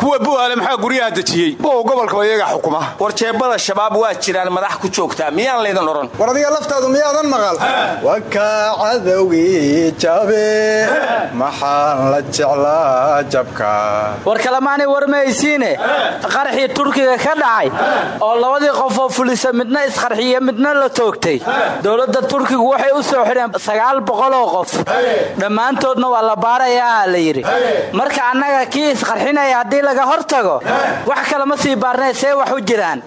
Kuwa bu'aale maxaa guryaha dejiyey bow gobolka iyaga xukuma. War jeebada shabaab waa jiraan madax ku joogtaa. Miyaan laydin odhan? War adiga laftaadu miyaadan maqal? Wakaa cadowgii jabe maxaan la jeclaa jabka? War kalemaanay war mahaysiine qarxii turkiga ka dhacay. Oo labadii qofoo fulisa midna isqarxiye midna la toogtay. Dowladda turkigu waxay u soo xidheen sagaal boqoloo qof. Dhammaantoodna waa la baarayaa la yidhi. Marka annaga kii isqarxinaya haddii laga hor tago wax kale ma sii baarnay see wax u jiraan.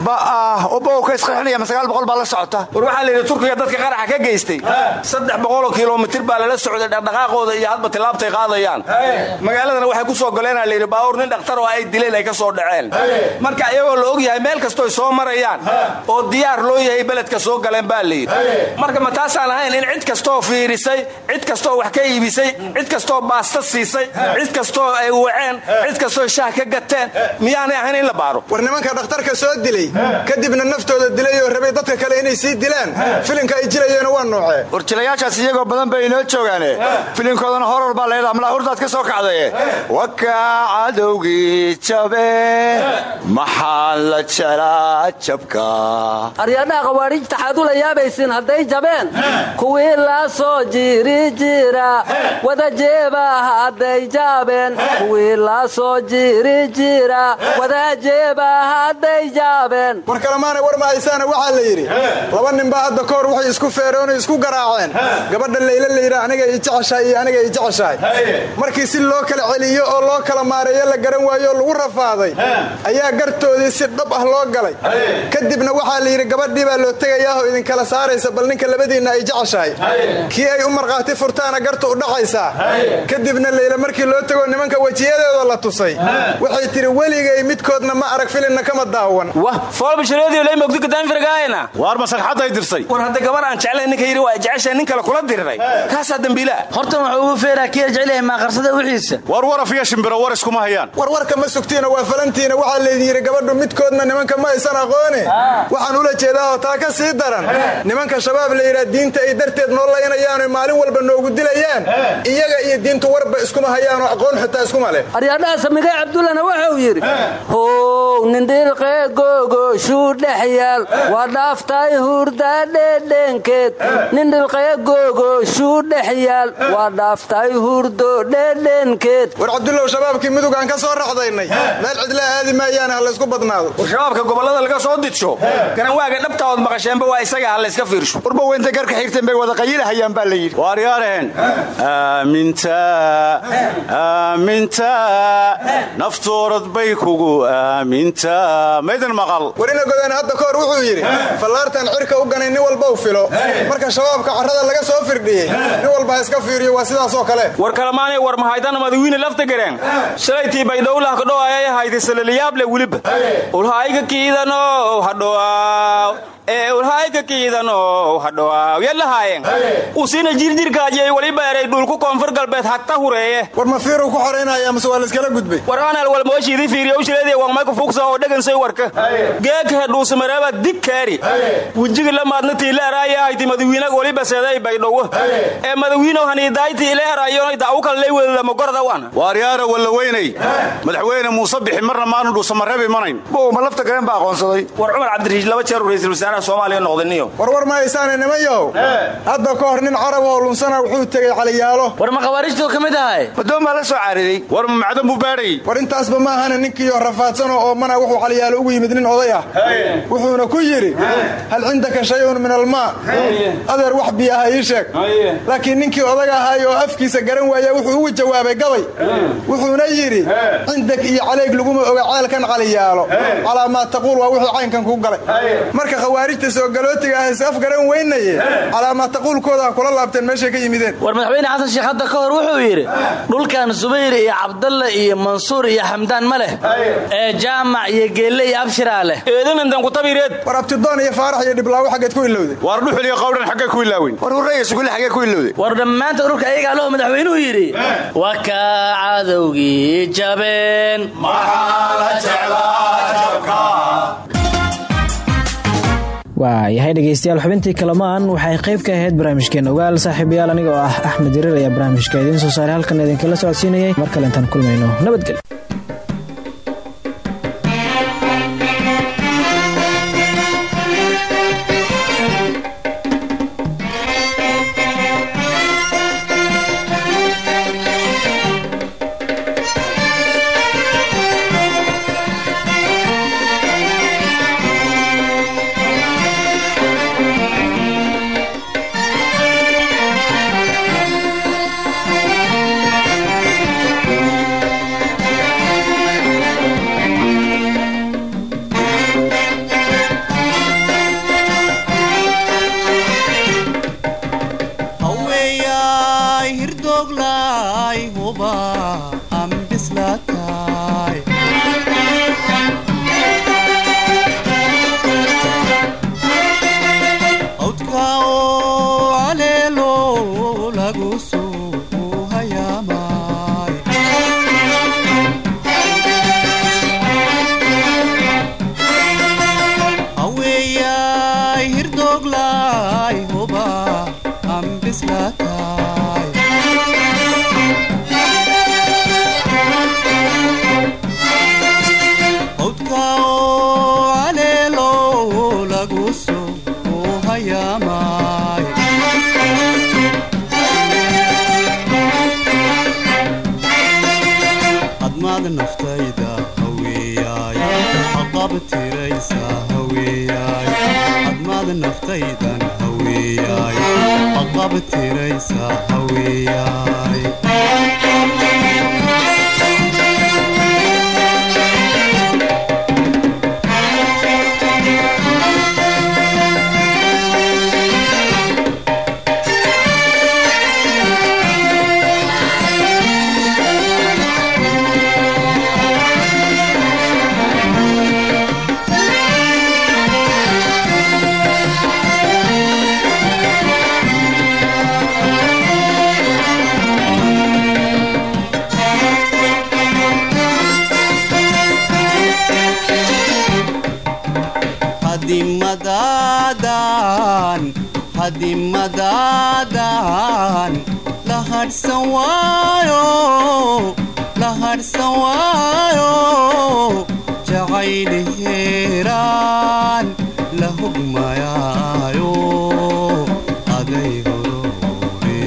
Bowka isqarxinaya ma sagaal boqol baa la socota. War waxaa la yidhi turkiga dadka qaraxa ka geystay. Saddex boqoloo kilomitir baa lala socday dhaqdhaqaaqooda iyo hadba tilaabtay qaadayaan. Magaaladana waxay ku soo goleenaa layidhi baawur nin dhakhtar oo ay dileen ay ka soo dhaceen. Marka iyagoo la og yahay meel kastooy soo marayaan oo diyaar loo yahay beledka soo galeen baa layidhi marka ma taasaan ahayn in cid kastoo fiirisay cid kastoo wax ka iibisay cid kastoo baasta siisay cid kastoo ay waceen cid kastoo shaah ka gateen miyaanay ahayn in la war nimanka dhakhtarka soo dilay kadibna naftooda dilay oo rabay dadka kale inay sii dilaan. Filinka ay jilayeena waa noocee war jilayaashaas iyagoo badan bay inoo joogaane. Filinkoodana horor baa leedaha malahurdaad ka soo kacdaye wakaa cadowgii jabe maxaan la jelaa jabka? Aryadhaha khawaariijta xaad ula yaabaysiin hadday jabeen? Kuwii la soo jiri jira wada jeeba hadday jaabeen? Kuwii la soo jiri jira wada jeeba hadday jaabeen war kalemaana war mahaysaana waxaa la yidhi laba ninbaa hadda kahor waxay isku feeroon isku garaaceen. Gabadha layla layidha aniga i jeceshahay iyo aniga i jeceshahay. Markii si loo kala celiyo oo loo kala maareeyo la garan waayo oo lagu rafaaday ayaa gartoodii si dhab ah loo galay. Kadibna waxaa la yidhi gabadhii baa loo tegayaahoo idinkala saaraysa bal ninka labadiinna ay jeceshahay. Kii ay u markhaati furtaana garta u dhacaysaa. Kadibna layla markii loo tego nimanka wejiyadeeda la tusay. Waxay tidhi weligay midkoodna ma arag filinna kama daawan. Waar masagxadday dirsay war hadda gabar aan jeclayn ninka yidhi waa jeceshahay nin kale kula diriray kaasaa dembiilaa hortan wuxuu ugu feeraa kiya jecelyahay maaqarsada wixiisa war waraf iyo shimbiro war iskuma hayaan. Warwarka ma sugtiina waa falantiina. Waxaa laydin yidhi gabadhu midkoodna nimanka ma aysan aqoone waxaan ula jeedaahoo taa ka sii daran. Nimanka shabaab la yidhaa diinta ay darteed noo laynayaano maalin walba noogu dilayaan. Iyaga iyo diintu warba iskuma hayaanoo aqoon xitaa iskuma leh. Aryadhaha samigay cabdullana wuxuu yidhi how nindhilqee googoshuu dhex yaal waa dhaaftay hurda dhedhenkeed nindhilqee googoshuu dhex yaal waa dhaaftay hurdo dhedhenkeed war cabdullow shabaabkii mudug aan ka soo raxdaynay. Meel cidlaa aadi maayaane ha laysku badnaado. War shabaabka gobollada laga soo didsho garanwaaga dhabtaood maqasheenba waa isaga ha layska fiirsho. Warba weynta garka xigteen bay wada qayilahayaan baa la yidhi. Waaryaareen aaminta aaminta naftoorad bay kugu aaminta maydan maqal. Warina godaan hadda kahor wuxuu yidhi fallaartan cirka u ganay nin walba u filo. Marka shabaabka carrada laga soo firdhiyey nin walba ha iska fiiriyo waa sidaasoo kale. War kalamaanay war mahaytana madawiine lafta gareen. Shalaytii baydhowlaha kadhow ayay hayday salaliyaable weliba. Ulhayka kiidanow hadhowaaw ee ulhayka kiidanow hadhowaaw yadlahaayeen usina jirjirkaajiyay weliba eray dhulku koonfur galbeed hagta hureeye war ma fiiru ku xoraynaya mase waa layskala gudbay war anal walmooshiidi fiiriya ushileedii waqmayka fugsa oo dhagansay warka geeka hedhuusamareeba dig kaari wejiga lamaadna tiile araaya hayti madawiinaga weliba seeday baydhowo ee madawiinow haniidaay tiile araayoonay dacu kallay wedadama gorda wana waaryaara walla weynay madaxweyne muuse bixi marna maanu dhuusamareeb imanayn ma lafta galeen baa aqoonsaday war cumar cabdirashiid laba jeer uu ra'iisul wasaaraha soomaaliya noqdaniyo warwar ma haysaane nimanyow hadda ka hor nin carab oo lunsana wuxuu tegey caliyaalo. War ma khawaarijtuu ka mid ahay? Madoon baa la soo caariday war ma macdan buu baadhayy war intaasba ma ahana ninkiioo rafaadsano oo mana wuxuu caliyaalo ugu yimid nin oday ah wuxuuna ku yidhi hal cindaka shayun min almaa adeer wax biyaha ii sheeg. Laakiin ninkii odaga ahaay oo afkiisa garan waaya wuxuu ugu jawaabay gabay. Wuxuuna yidhi cindak iyo calayg laguma oga ceelkan caliyaalo. Calaa maa taquul waa wixii caynkan ku galay marka khawaarijta soo galootiga ah is af garan weynaye. Calaa maa taquulkooda kula laabteen meeshay ka yimideen. War madaxweyne xasan sheekh hadda ka hor wuxuu yidhi dhulkan subayr iyo cabdalle iyo mansuur iyo xamdaan ma leh. Ee jaamac iyo geelle iyo abshiraa leh. Eedanandan kutabireed war abtidoon iyo faarax iyo dhiblaawo xaggeed ku ilowday waar dhuxul iyo qawdhan xaggee ku ilaaweyn war hurreeya sugulle xaggee ku ilowday war dhammaanta dhulka ayagaa lahu madaxweynuhu yidhi waa kaa cadowgii jabeen. Waa yahay dhegaystayaal xubintii kalamaan. Waxay qayb ka ahayd barnaamijkeena ogaal saaxiibayaal aniga oo ah axmed yarir ayaa barnaamijka idiin soo saaray halkan idinkala socodsiinayay. Mar kale kulmayno nabadgelyo hadimadaadan la hadhsan waayo la hadhsan waayo jacayli heeraan la hugmayaayo aday horore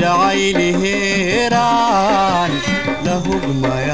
jacayli heeraan la hugmayaayo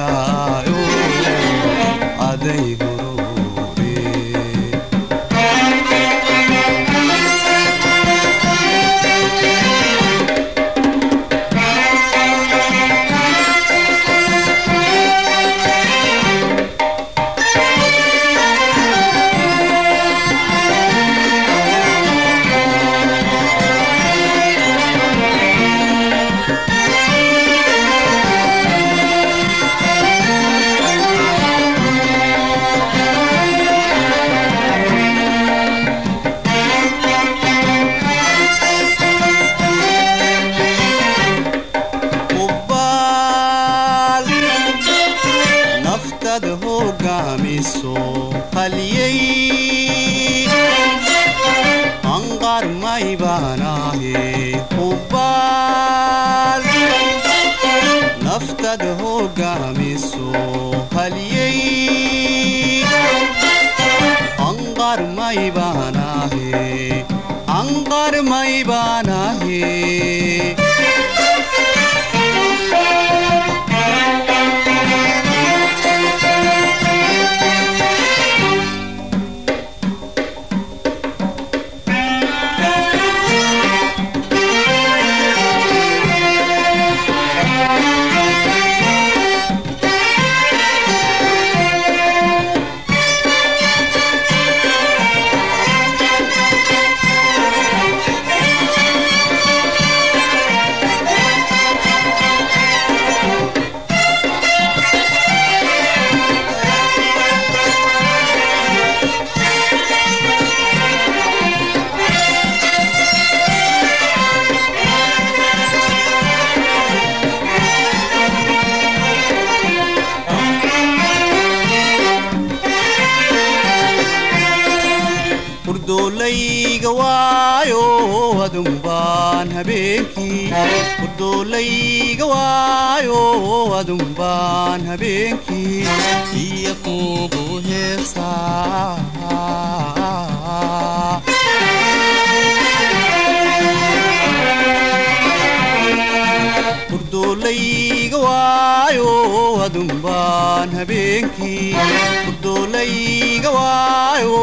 hurdoolayga waayo adumbaan habeenkii. Hurdoolayga waayo adumbaan habeenkii. Iyo kuugu heesaa hurdoolayga waayo adumbaan habeenkii hurdoolayga waayo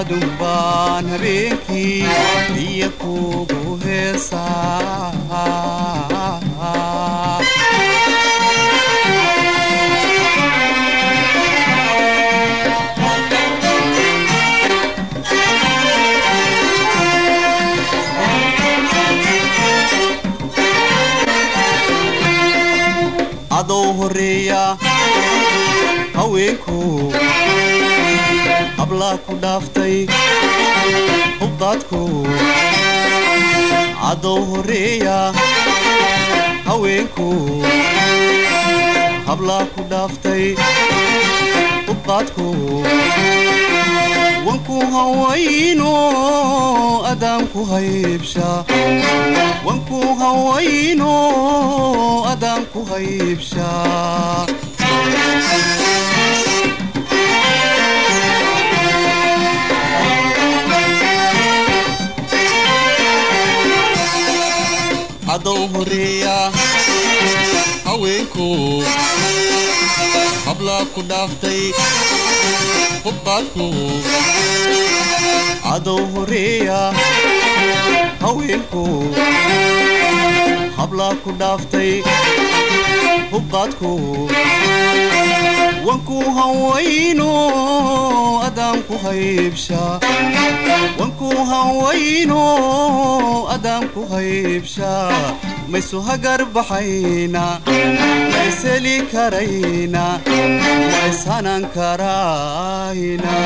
adumbaan habeenkii iyo kuugu heesaa horreeya haweenku hablaa ku dhaaftay hubdaadku adoo horreeya haweenku hablaa ku dhaaftay hubdaadku wanku hawayno adaanku haybsha. Wanku hawayno adaanku haybsha. Adoo horreeya haweenku hablaa ku dhaaftay hubbaadku adoo horreeya haweenku hablaa ku dhaaftay hubqaadku wanku hawayno adaanku haybsha wanku hawayno adaanku haybsha maysu hagar baxayna mayseli karayna maysanan karayna